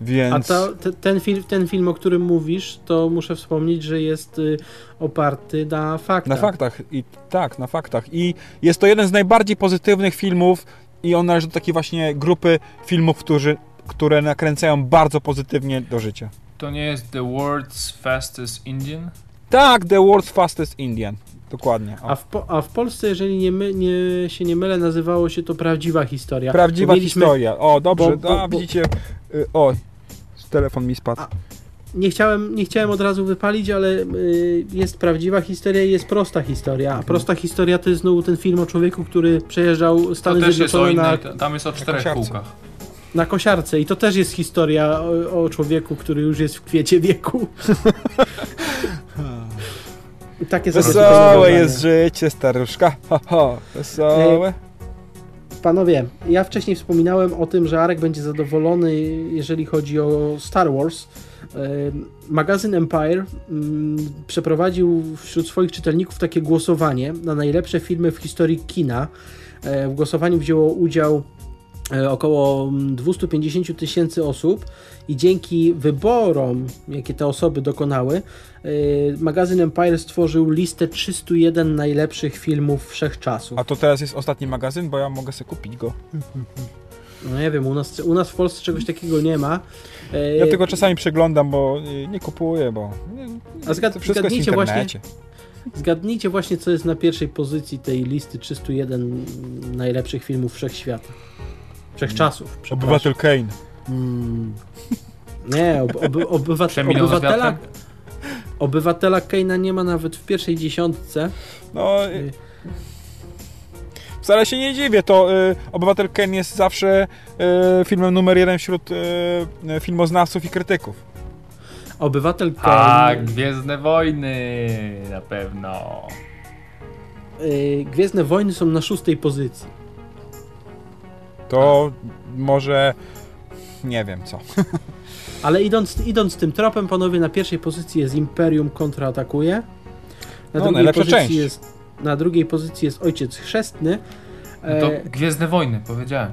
A Więc... to, te, ten, film, ten film, o którym mówisz, to muszę wspomnieć, że jest y, oparty na faktach. Na faktach, i tak, na faktach. I jest to jeden z najbardziej pozytywnych filmów i on należy do takiej właśnie grupy filmów, którzy, które nakręcają bardzo pozytywnie do życia. To nie jest The World's Fastest Indian? Tak, The World's Fastest Indian. Dokładnie. A w, po, a w Polsce, jeżeli nie, my, nie się nie mylę, nazywało się to Prawdziwa Historia. Prawdziwa mieliśmy- historia. O, dobrze. bo- bo- a, bo- widzicie. Y, o, telefon mi spadł. A- Nie chciałem, nie chciałem od razu wypalić, ale y, jest prawdziwa historia i jest prosta historia. A prosta historia to jest znowu ten film o człowieku, który przejeżdżał To Stany też jest o Zjednoczone na, innej, tam jest o czterech kosiarce. kółkach. na kosiarce. I to też jest historia o, o człowieku, który już jest w kwiecie wieku. Takie Wesołe jest życie, staruszka. Ho, ho. Wesołe. Panowie, ja wcześniej wspominałem o tym, że Arek będzie zadowolony, jeżeli chodzi o Star Wars. E, Magazyn Empire mm, przeprowadził wśród swoich czytelników takie głosowanie na najlepsze filmy w historii kina. E, W głosowaniu wzięło udział około 250 tysięcy osób i dzięki wyborom, jakie te osoby dokonały, e, magazyn Empire stworzył listę 301 najlepszych filmów wszechczasów. A to teraz jest ostatni magazyn, bo ja mogę sobie kupić go. No nie wiem, u nas, u nas w Polsce czegoś takiego nie ma. E, Ja tylko czasami przeglądam, bo nie kupuję, bo nie, A zgad- zgadnijcie właśnie-. Zgadnijcie właśnie, co jest na pierwszej pozycji tej listy 301 najlepszych filmów wszechświata. Wszechczasów. przepraszam. Obywatel Kane. Mm. Nie, ob, oby, obywa, Przemilą za obywatela, obywatela Keina nie ma nawet w pierwszej dziesiątce. No, y, wcale się nie dziwię, to y, Obywatel Kane jest zawsze y, filmem numer jeden wśród y, y, filmoznawców i krytyków. Obywatel A, Kane, Gwiezdne Wojny na pewno. y, Gwiezdne Wojny są na szóstej pozycji. To może nie wiem co. Ale idąc, idąc tym tropem, panowie, na pierwszej pozycji jest Imperium kontraatakuje. Na No, drugiej pozycji część. jest Na drugiej pozycji jest Ojciec Chrzestny. No to E, Gwiezdne Wojny, powiedziałem.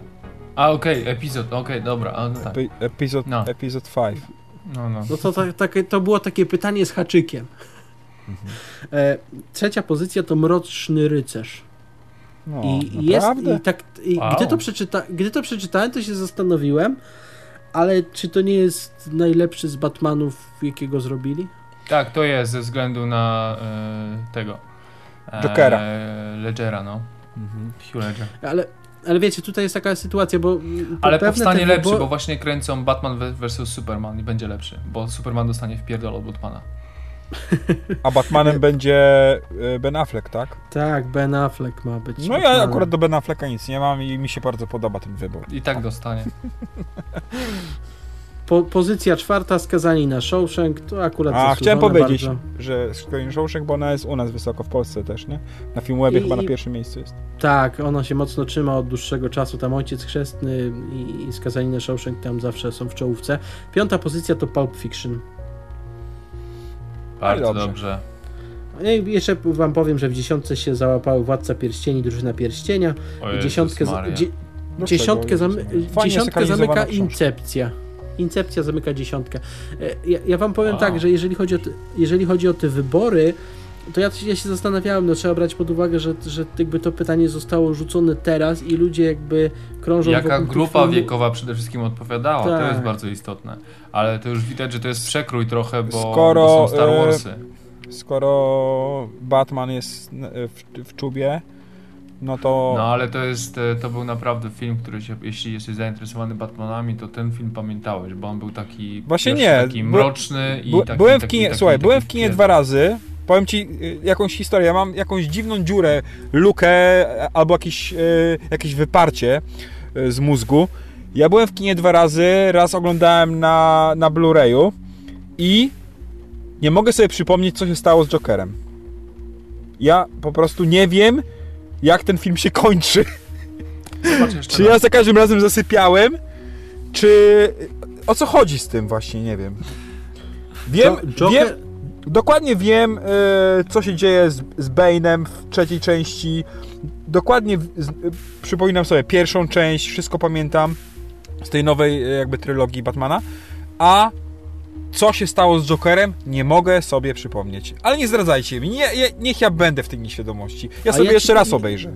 A, okej, epizod, okej, dobra, a, no tak. Epi- epizod, No. epizod 5. No, no. No to, tak- takie, to było takie pytanie z haczykiem. Mhm. E, trzecia pozycja to Mroczny Rycerz. No, I, jest, i tak, i Wow. gdy, to przeczyta, gdy to przeczytałem, to się zastanowiłem, ale czy to nie jest najlepszy z Batmanów, jakiego zrobili? Tak, to jest ze względu na e, tego. E, Jokera. Ledgera, no. Mhm. Hugh Ledger. Ale, ale wiecie, tutaj jest taka sytuacja, bo... Ale powstanie lepszy, wybor- bo właśnie kręcą Batman vs Superman i będzie lepszy, bo Superman dostanie w pierdol od Batmana. A Batmanem będzie y, Ben Affleck, tak? Tak, Ben Affleck ma być. No ja Batmanem. akurat do Ben Afflecka nic nie mam i mi się bardzo podoba ten wybór. I tak dostanie. Po, pozycja czwarta, skazani na Shawshank, to akurat A chciałem powiedzieć, Bardzo. że Screen Shawshank, bo ona jest u nas wysoko w Polsce też, nie? Na Filmwebie I- chyba na pierwszym miejscu jest. Tak, ona się mocno trzyma od dłuższego czasu. Tam Ojciec Chrzestny i, i Skazani na Shawshank tam zawsze są w czołówce. Piąta pozycja to Pulp Fiction. Bardzo dobrze. dobrze. I jeszcze wam powiem, że w dziesiątce się załapały Władca Pierścieni, Drużyna Pierścienia. O I Jezus dziesiątkę, dzie, Dlaczego? dziesiątkę, zamy, dziesiątkę zamyka. Incepcja. Incepcja zamyka dziesiątkę. E, Ja, ja wam powiem Wow. tak, że jeżeli chodzi o te, jeżeli chodzi o te wybory, to ja, ja się zastanawiałem, no trzeba brać pod uwagę, że, że jakby to pytanie zostało rzucone teraz i ludzie jakby krążą Jaka grupa wiekowa przede wszystkim odpowiadała, to Tak. jest bardzo istotne. Ale to już widać, że to jest przekrój trochę, bo, Skoro, bo są Star e, Warsy. Skoro Batman jest e, w, w czubie, no to... No ale to jest, e, to był naprawdę film, który się, jeśli jesteś zainteresowany Batmanami, to ten film pamiętałeś, bo on był taki, Właśnie nie, taki mroczny i taki, byłem w kinie, taki, słuchaj, taki byłem w kinie dwa razy. Powiem ci y, jakąś historię. Ja mam jakąś dziwną dziurę, lukę e, albo jakieś, e, jakieś wyparcie e, z mózgu. Ja byłem w kinie dwa razy, raz oglądałem na, na Blu-rayu i nie mogę sobie przypomnieć, co się stało z Jokerem. Ja po prostu nie wiem, jak ten film się kończy. Czy raz. ja za każdym razem zasypiałem, czy... O co chodzi z tym właśnie, nie wiem. Wiem, Jo- Joker, wiem, dokładnie wiem, e, co się dzieje z, z Bane'em w trzeciej części. Dokładnie przypominam sobie pierwszą część, wszystko pamiętam z tej nowej e, jakby trylogii Batmana. A co się stało z Jokerem, nie mogę sobie przypomnieć. Ale nie zdradzajcie mi, nie, nie, niech ja będę w tej nieświadomości. Ja sobie ja jeszcze ci- raz obejrzę.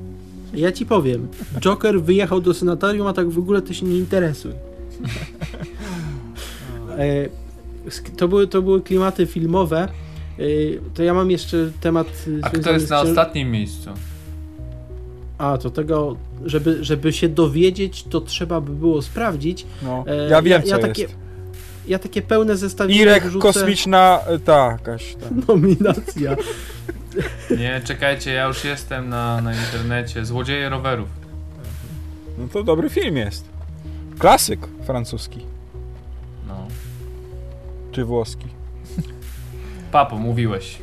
ja ci powiem, Joker wyjechał do sanatorium, a tak w ogóle to się nie interesuj. E, To były, to były klimaty filmowe. E, To ja mam jeszcze temat. e, A kto jest na ostatnim miejscu? A, to tego, żeby, żeby się dowiedzieć, to trzeba by było sprawdzić. No, E, ja wiem, ja- co ja jest. takie Ja takie pełne zestawienie Irek, wrzucę. kosmiczna, e, tak, jakaś tam. Nominacja. Nie, czekajcie, ja już jestem na, na internecie. Złodzieje rowerów. No to dobry film jest. Klasyk francuski. Czy włoski. Papo, mówiłeś.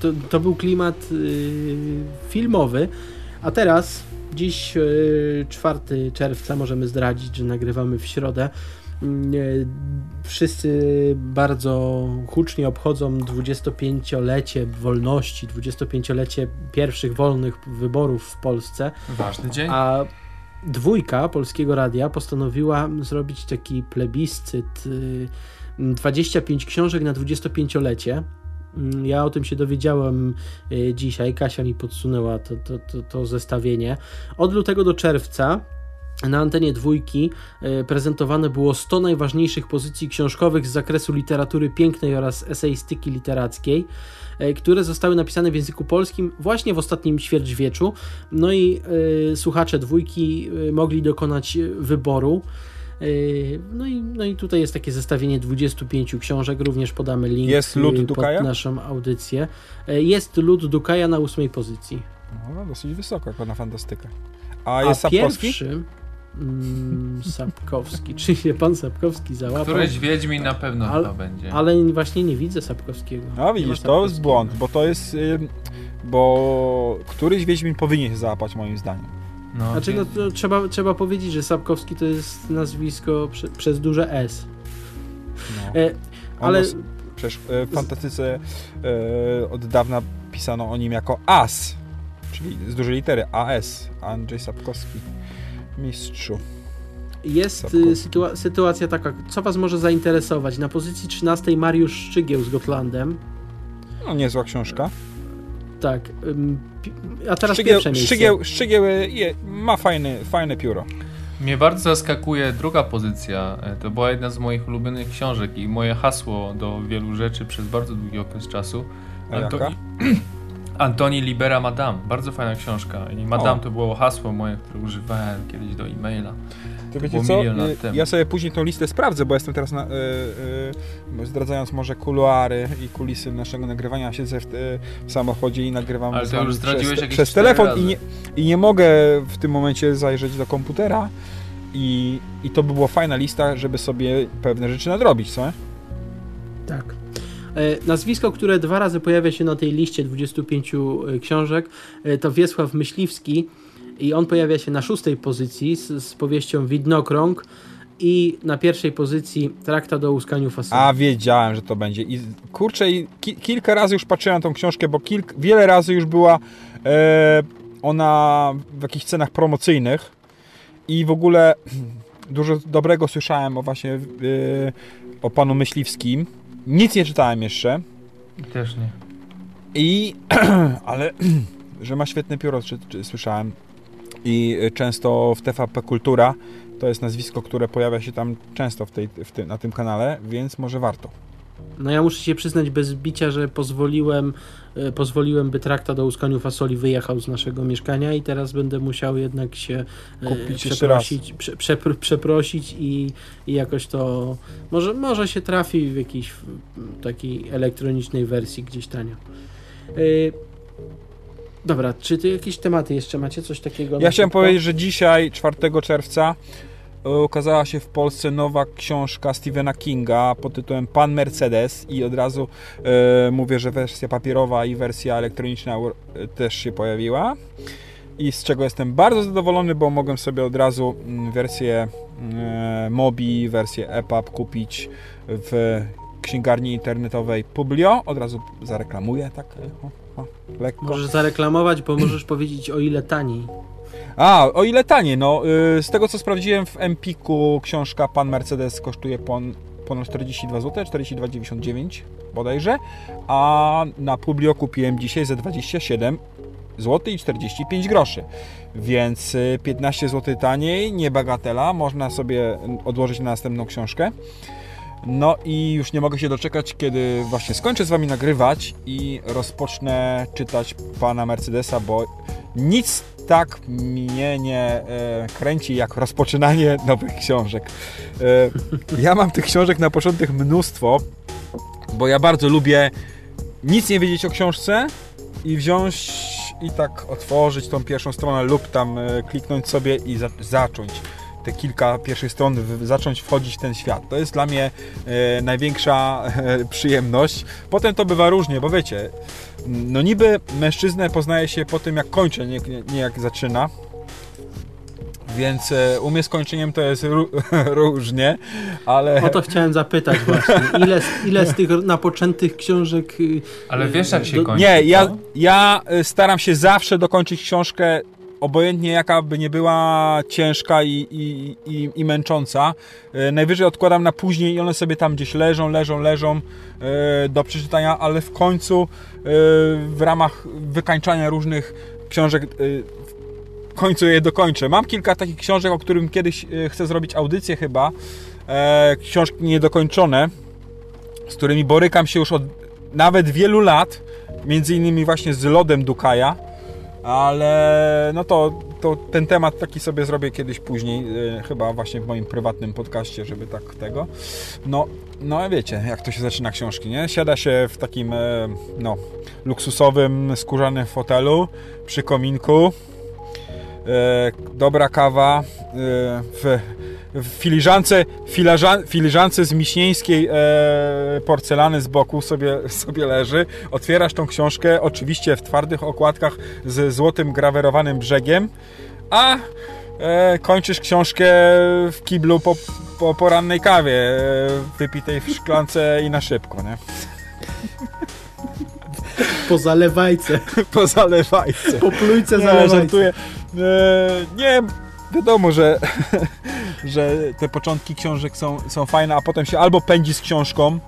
To, to był klimat y, filmowy. A teraz, dziś y, 4 czerwca, możemy zdradzić, że nagrywamy w środę. Y, wszyscy bardzo hucznie obchodzą 25-lecie wolności, 25-lecie pierwszych wolnych wyborów w Polsce. Ważny dzień. A dwójka Polskiego Radia postanowiła zrobić taki plebiscyt y, 25 książek na 25-lecie. Mm, Ja o tym się dowiedziałem y, dzisiaj. Kasia mi podsunęła to, to, to, to zestawienie. Od lutego do czerwca na antenie dwójki y, prezentowane było 100 najważniejszych pozycji książkowych z zakresu literatury pięknej oraz eseistyki literackiej, y, które zostały napisane w języku polskim właśnie w ostatnim ćwierćwieczu. No i y, słuchacze dwójki y, mogli dokonać wyboru. No i, no i tutaj jest takie zestawienie 25 książek, również podamy link Jest lud y, Dukaja? pod naszą audycję. Jest lud Dukaja na ósmej pozycji. No, dosyć wysoko, jak na fantastykę. A A jest Sapkowski? pierwszy mm, Sapkowski, czy się pan Sapkowski załapał? Któryś Wiedźmin na pewno Ale- chyba będzie. Ale właśnie nie widzę Sapkowskiego. No widzisz, to jest błąd, bo to jest... y, Bo któryś Wiedźmin powinien się załapać moim zdaniem. No, Znaczy, no, to trzeba, trzeba powiedzieć, że Sapkowski to jest nazwisko prze, przez duże S. No. E, ale dos- Przecież e, w fantastyce e, od dawna pisano o nim jako As, czyli z dużej litery AS, Andrzej Sapkowski. Mistrzu. jest y, sytua- sytuacja taka, co was może zainteresować? Na pozycji 13 Mariusz Szczygieł z Gotlandem. No niezła książka. Tak. A teraz Szczygieł, pierwsze miejsce. Szczygieł, Szczygieł e, je, ma fajny, fajne pióro. Mnie bardzo zaskakuje druga pozycja. E, To była jedna z moich ulubionych książek i moje hasło do wielu rzeczy przez bardzo długi okres czasu. A jaka? Antoni, Libera Madame. Bardzo fajna książka. I Madame O. to było hasło moje, które używałem kiedyś do e-maila. To To co? Y, temu. Ja sobie później tą listę sprawdzę, bo jestem teraz na, y, y, zdradzając może kuluary i kulisy naszego nagrywania, siedzę w, w samochodzie i nagrywam Ale to już zdradziłeś przez, jakieś przez telefon i nie, i nie mogę w tym momencie zajrzeć do komputera i, i to by była fajna lista, żeby sobie pewne rzeczy nadrobić, co? Tak. E, Nazwisko, które dwa razy pojawia się na tej liście 25 e, książek, e, to Wiesław Myśliwski i on pojawia się na szóstej pozycji z, z powieścią Widnokrąg i na pierwszej pozycji Traktat o łuskaniu fasoli. A wiedziałem, że to będzie. I kurczę, i ki, kilka razy już patrzyłem na tą książkę, bo kilk, wiele razy już była e, ona w jakichś cenach promocyjnych i w ogóle dużo dobrego słyszałem o właśnie y, o panu Myśliwskim. Nic nie czytałem jeszcze. Też nie. I, ale, że ma świetne pióro, czy, czy, słyszałem. I często w TVP Kultura to jest nazwisko, które pojawia się tam często w tej, w na tym kanale, więc może warto. No ja muszę się przyznać bez bicia, że pozwoliłem, e, pozwoliłem, by traktat o łuskaniu fasoli wyjechał z naszego mieszkania i teraz będę musiał jednak się e, Kupić przeprosić, prze, prze, przeprosić i, i jakoś to może, może się trafi w jakiejś takiej elektronicznej wersji gdzieś tanio. E, Dobra, czy ty jakieś tematy jeszcze macie? Coś takiego? Ja chciałem powiedzieć, że dzisiaj, 4 czerwca, ukazała się w Polsce nowa książka Stephena Kinga pod tytułem Pan Mercedes i od razu e, mówię, że wersja papierowa i wersja elektroniczna e, też się pojawiła i z czego jestem bardzo zadowolony, bo mogłem sobie od razu mm, wersję e, Mobi, wersję EPUB kupić w księgarni internetowej Publio. Od razu zareklamuję, tak e, o, o, lekko. Możesz zareklamować, bo możesz powiedzieć o ile taniej. A, o ile taniej, no y, z tego co sprawdziłem w Empiku książka Pan Mercedes kosztuje pon, ponad 42 zł, 42,99 bodajże, a na Publio kupiłem dzisiaj za 27 zł i 45 groszy, więc y, 15 zł taniej, nie bagatela, można sobie odłożyć na następną książkę. No i już nie mogę się doczekać, kiedy właśnie skończę z Wami nagrywać i rozpocznę czytać Pana Mercedesa, bo nic tak mnie nie e, kręci jak rozpoczynanie nowych książek. E, ja mam tych książek na początek mnóstwo, bo ja bardzo lubię nic nie wiedzieć o książce i wziąć i tak otworzyć tą pierwszą stronę lub tam e, kliknąć sobie i za, zacząć te kilka pierwszych stron, w, zacząć wchodzić w ten świat. To jest dla mnie e, największa e, przyjemność. Potem to bywa różnie, bo wiecie, no niby mężczyznę poznaje się po tym, jak kończy, nie, nie, nie jak zaczyna. Więc e, u mnie z kończeniem to jest ró- różnie, ale... O to chciałem zapytać właśnie. Ile, z- ile z tych napoczętych książek... y, Ale wiesz jak się Do- kończy, Nie, ja, ja y, staram się zawsze dokończyć książkę, obojętnie jaka by nie była ciężka i, i, i, i męcząca. Y, Najwyżej odkładam na później i one sobie tam gdzieś leżą, leżą, leżą y, do przeczytania, ale w końcu y, w ramach wykańczania różnych książek w końcu je dokończę. Mam kilka takich książek, o którym kiedyś chcę zrobić audycję chyba. E, książki niedokończone, z którymi borykam się już od nawet wielu lat, między innymi właśnie z lodem Dukaja, ale no to, to ten temat taki sobie zrobię kiedyś później, e, chyba właśnie w moim prywatnym podcaście, żeby tak tego. No, no wiecie, jak to się zaczyna książki, nie? Siada się w takim e, no, luksusowym, skórzanym fotelu przy kominku, e, dobra kawa, w, w filiżance, filażan, filiżance z miśnieńskiej e, porcelany z boku sobie, sobie leży. Otwierasz tą książkę, oczywiście w twardych okładkach z złotym grawerowanym brzegiem, a e, kończysz książkę w kiblu po, po porannej kawie, e, wypitej w szklance i na szybko, nie? Po zalewajce, Po zalewajce. po plujce zalewajce. E, nie, wiadomo, że, że te początki książek są, są fajne, a potem się albo pędzi z książką,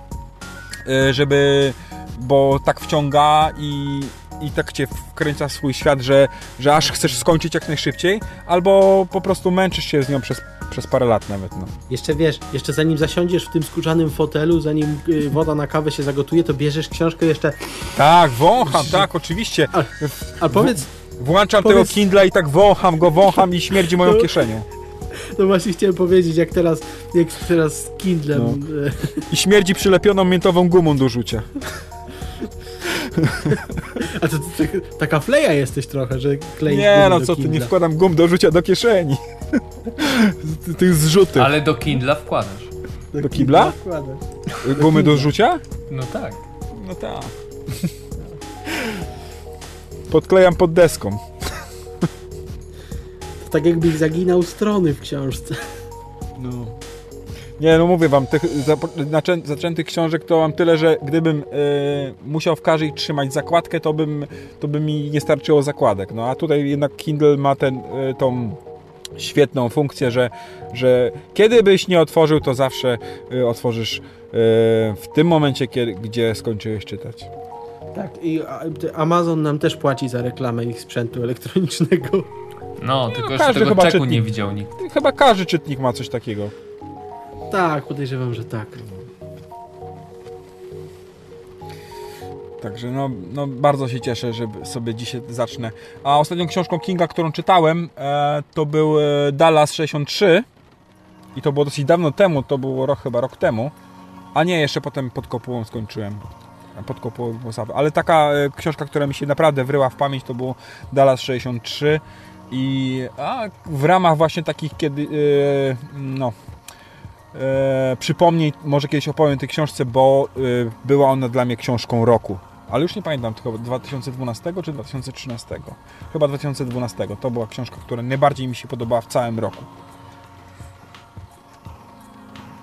e, żeby, bo tak wciąga i, i tak cię wkręca w swój świat, że, że aż chcesz skończyć jak najszybciej, albo po prostu męczysz się z nią przez, przez parę lat nawet. No. Jeszcze wiesz, jeszcze zanim zasiądziesz w tym skórzanym fotelu, zanim y, woda na kawę się zagotuje, to bierzesz książkę jeszcze... Tak, wącham, tak, oczywiście. A, a powiedz, Włączam powiedz- tego Kindla i tak wącham go, wącham i śmierdzi moją No. kieszenią. no właśnie chciałem powiedzieć, jak teraz, jak teraz z Kindlem... No. y, I śmierdzi przylepioną miętową gumą do rzucia. A to, to, tak- taka fleja jesteś trochę, że kleisz Nie no, do co ty, nie Kindla. wkładam gum do rzucia do kieszeni. Tych zrzutów. Ale do Kindla wkładasz. Do kibla? wkładasz. Gumy do rzucia? No tak. No tak. Podklejam pod deską. To tak jakbyś zaginał strony w książce. No. Nie, no mówię wam, tych zaczętych książek to mam tyle, że gdybym e, musiał w każdej trzymać zakładkę, to, bym, to by mi nie starczyło zakładek. No a tutaj jednak Kindle ma ten, e, tą świetną funkcję, że, że kiedy byś nie otworzył, to zawsze y, otworzysz y, w tym momencie, kiedy, gdzie skończyłeś czytać. Tak, i Amazon nam też płaci za reklamę ich sprzętu elektronicznego. No, tylko każdy jeszcze tego chyba czeku czytnik. nie widział nikt. Chyba każdy czytnik ma coś takiego. Tak, podejrzewam, że tak. Także no, no bardzo się cieszę, że sobie dzisiaj zacznę. A ostatnią książką Kinga, którą czytałem, e, to był e, Dallas 63 i to było dosyć dawno temu, to było rok, chyba rok temu. A nie, jeszcze potem pod kopułą skończyłem. Pod kopułą Włosawy. Ale taka e, książka, która mi się naprawdę wryła w pamięć, to było Dallas 63 i a, w ramach właśnie takich kiedy e, no e, przypomnień, może kiedyś opowiem tej książce, bo e, była ona dla mnie książką roku. Ale już nie pamiętam, tylko 2012 czy 2013. Chyba 2012. To była książka, która najbardziej mi się podobała w całym roku.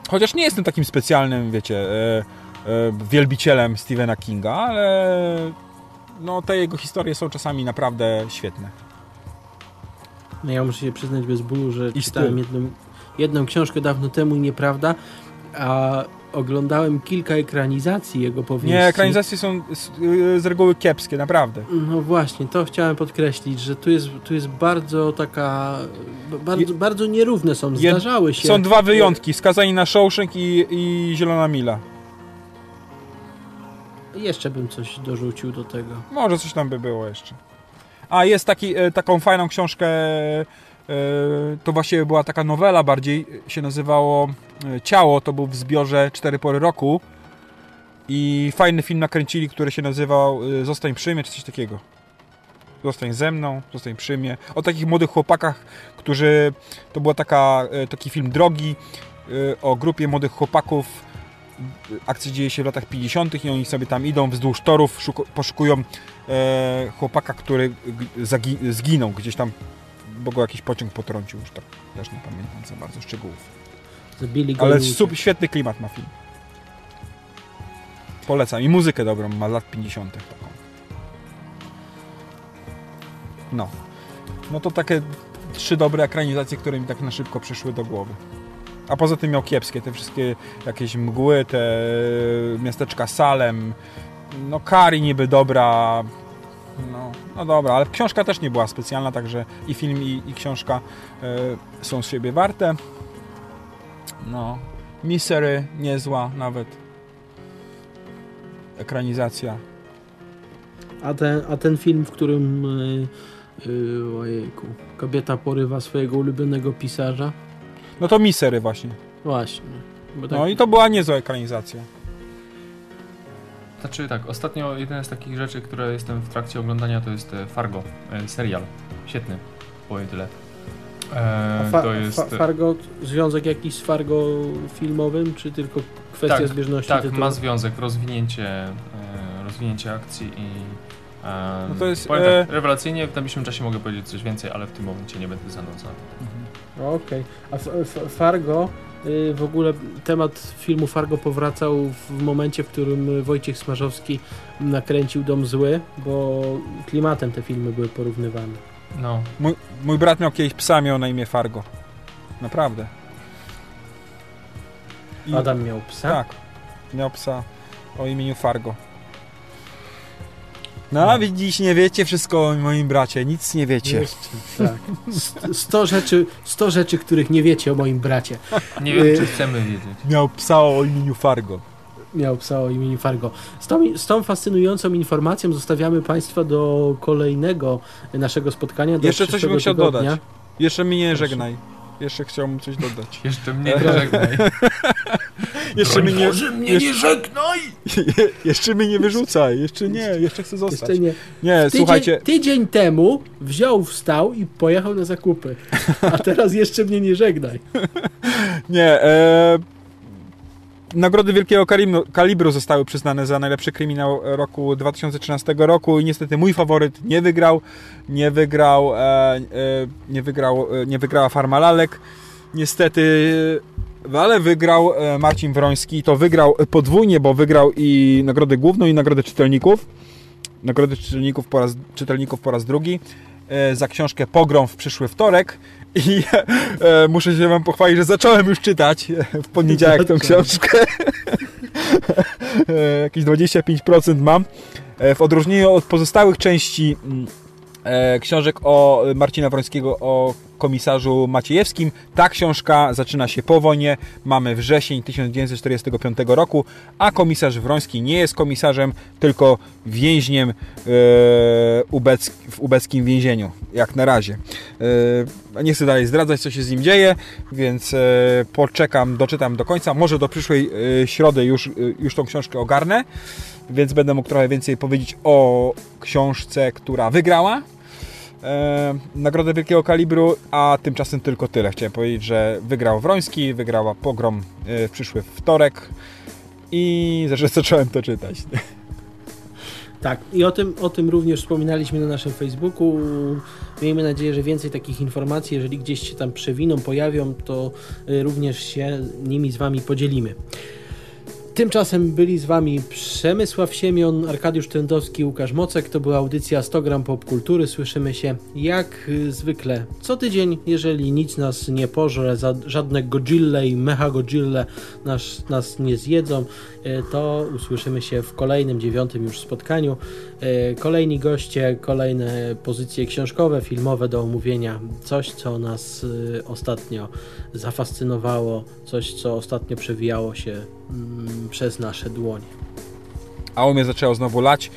Chociaż nie jestem takim specjalnym, wiecie, e, wielbicielem Stephena Kinga, ale no, te jego historie są czasami naprawdę świetne. No ja muszę się przyznać bez bólu, że I czytałem jedną, jedną książkę dawno temu i nieprawda, a oglądałem kilka ekranizacji jego powieści. Nie, ekranizacje są z, e, z reguły kiepskie, naprawdę. No właśnie, to chciałem podkreślić, że tu jest, tu jest bardzo taka, bardzo, bardzo nierówne są, zdarzały się. Są dwa wyjątki, Skazani na Shawshank i, i Zielona Mila. Jeszcze bym coś dorzucił do tego. Może coś tam by było jeszcze. A jest taki, e, taką fajną książkę, e, to właściwie była taka nowela bardziej, się nazywało e, Ciało, to był w zbiorze Cztery pory roku i fajny film nakręcili, który się nazywał e, Zostań przy mnie, czy coś takiego. Zostań ze mną, zostań przy mnie. O takich młodych chłopakach, którzy, to e, taki film drogi, e, o grupie młodych chłopaków, akcja dzieje się w latach 50. i oni sobie tam idą wzdłuż torów, szuku, poszukują e, chłopaka, który zginął gdzieś tam, bo go jakiś pociąg potrącił. Już tak też nie pamiętam za bardzo szczegółów. Zabili go Ale super, świetny klimat ma film. Polecam. I muzykę dobrą ma lat 50. taką. No. No to takie trzy dobre ekranizacje, które mi tak na szybko przyszły do głowy. A poza tym miał kiepskie, te wszystkie jakieś mgły, te miasteczka Salem. No Kari niby dobra. No, no dobra, ale książka też nie była specjalna, także i film, i, i książka e, są z siebie warte. No. Misery niezła nawet. Ekranizacja. A ten, a ten film, w którym yy, yy, ojejku, kobieta porywa swojego ulubionego pisarza? No to Misery właśnie. Właśnie. Bo tak, No i to była niezła ekranizacja. Znaczy tak, ostatnio jedna z takich rzeczy, które jestem w trakcie oglądania, to jest e, Fargo, e, serial. Świetny, powiem tyle. E, fa, to jest... fa, Fargo, związek jakiś z Fargo filmowym, czy tylko kwestia Tak, zbieżności tak, tytułu? ma związek, rozwinięcie, e, rozwinięcie akcji i... E, No to jest, powiem e, tak, rewelacyjnie, w najbliższym czasie mogę powiedzieć coś więcej, ale w tym momencie nie będę zanudzał. Okej. A F- F- Fargo, y, w ogóle temat filmu Fargo powracał w momencie, w którym Wojciech Smarzowski nakręcił Dom Zły, bo klimatem te filmy były porównywane. No, Mój, mój brat miał kiedyś psa, miał na imię Fargo. Naprawdę. I- Adam miał psa? Tak. Miał psa o imieniu Fargo. No, widzisz, nie wiecie wszystko o moim bracie. Nic nie wiecie. Jeszcze, tak. St- 100 rzeczy, 100 rzeczy, których nie wiecie o moim bracie. nie wiem, Y- czy chcemy wiedzieć. Miał psa o imieniu Fargo. Miał psa o imieniu Fargo. Z tą, z tą fascynującą informacją zostawiamy Państwa do kolejnego naszego spotkania. Do Jeszcze coś bym chciał tygodnia. dodać. Jeszcze mnie nie Proszę. żegnaj. Jeszcze chciałbym coś dodać. Jeszcze mnie nie żegnaj. Jeszcze mnie nie, mnie jeszcze- nie żegnaj! jeszcze mnie nie wyrzucaj. Jeszcze nie, jeszcze chcę zostać. Jeszcze nie. Nie, Tydzień, słuchajcie. tydzień temu wziął, wstał i pojechał na zakupy. A teraz jeszcze mnie nie żegnaj. Nie, e, Nagrody Wielkiego Kalibru, zostały przyznane za najlepszy kryminał roku 2013 roku i niestety mój faworyt nie wygrał. Nie wygrał, e, e, nie wygrał, e, nie wygrała Farma Lalek. Niestety, ale wygrał Marcin Wroński. To wygrał podwójnie, bo wygrał i nagrodę główną i nagrodę czytelników. Nagrodę czytelników po raz, czytelników po raz drugi. za książkę Pogrom w przyszły wtorek i e, muszę się Wam pochwalić, że zacząłem już czytać e, w poniedziałek tą książkę. e, jakieś 25% mam. E, w odróżnieniu od pozostałych części mm, e, książek o Marcina Wrońskiego o komisarzu Maciejewskim. Ta książka zaczyna się po wojnie. Mamy wrzesień 1945 roku, a komisarz Wroński nie jest komisarzem, tylko więźniem e, w ubeckim więzieniu, jak na razie. E, nie chcę dalej zdradzać, co się z nim dzieje, więc e, poczekam, doczytam do końca. Może do przyszłej środy już, już tą książkę ogarnę, więc będę mógł trochę więcej powiedzieć o książce, która wygrała e, Nagrodę Wielkiego Kalibru, a tymczasem tylko tyle. Chciałem powiedzieć, że wygrał Wroński, wygrała Pogrom e, w przyszły wtorek i zresztą zacząłem to czytać. Tak, i o tym, o tym również wspominaliśmy na naszym Facebooku. Miejmy nadzieję, że więcej takich informacji, jeżeli gdzieś się tam przewiną, pojawią, to y, również się nimi z Wami podzielimy. Tymczasem byli z Wami Przemysław Siemion, Arkadiusz Tędowski, Łukasz Mocek. To była audycja 100 gram popkultury. Słyszymy się jak y, zwykle co tydzień. Jeżeli nic nas nie pożre, żadne Godzille i Mecha Godzille nas, nas nie zjedzą, to usłyszymy się w kolejnym, dziewiątym już spotkaniu. Y, Kolejni goście, kolejne pozycje książkowe, filmowe do omówienia. Coś, co nas y, ostatnio zafascynowało, coś, co ostatnio przewijało się mm, przez nasze dłonie. A u mnie zaczęło znowu lać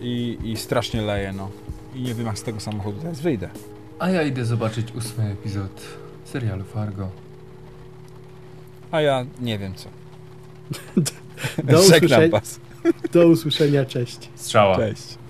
i, i strasznie leje, no. I nie wiem jak z tego samochodu teraz wyjdę. A ja idę zobaczyć ósmy epizod serialu Fargo. A ja nie wiem co. Do, Żegnam usłyszenia, was. do usłyszenia, cześć. Strzała. Cześć.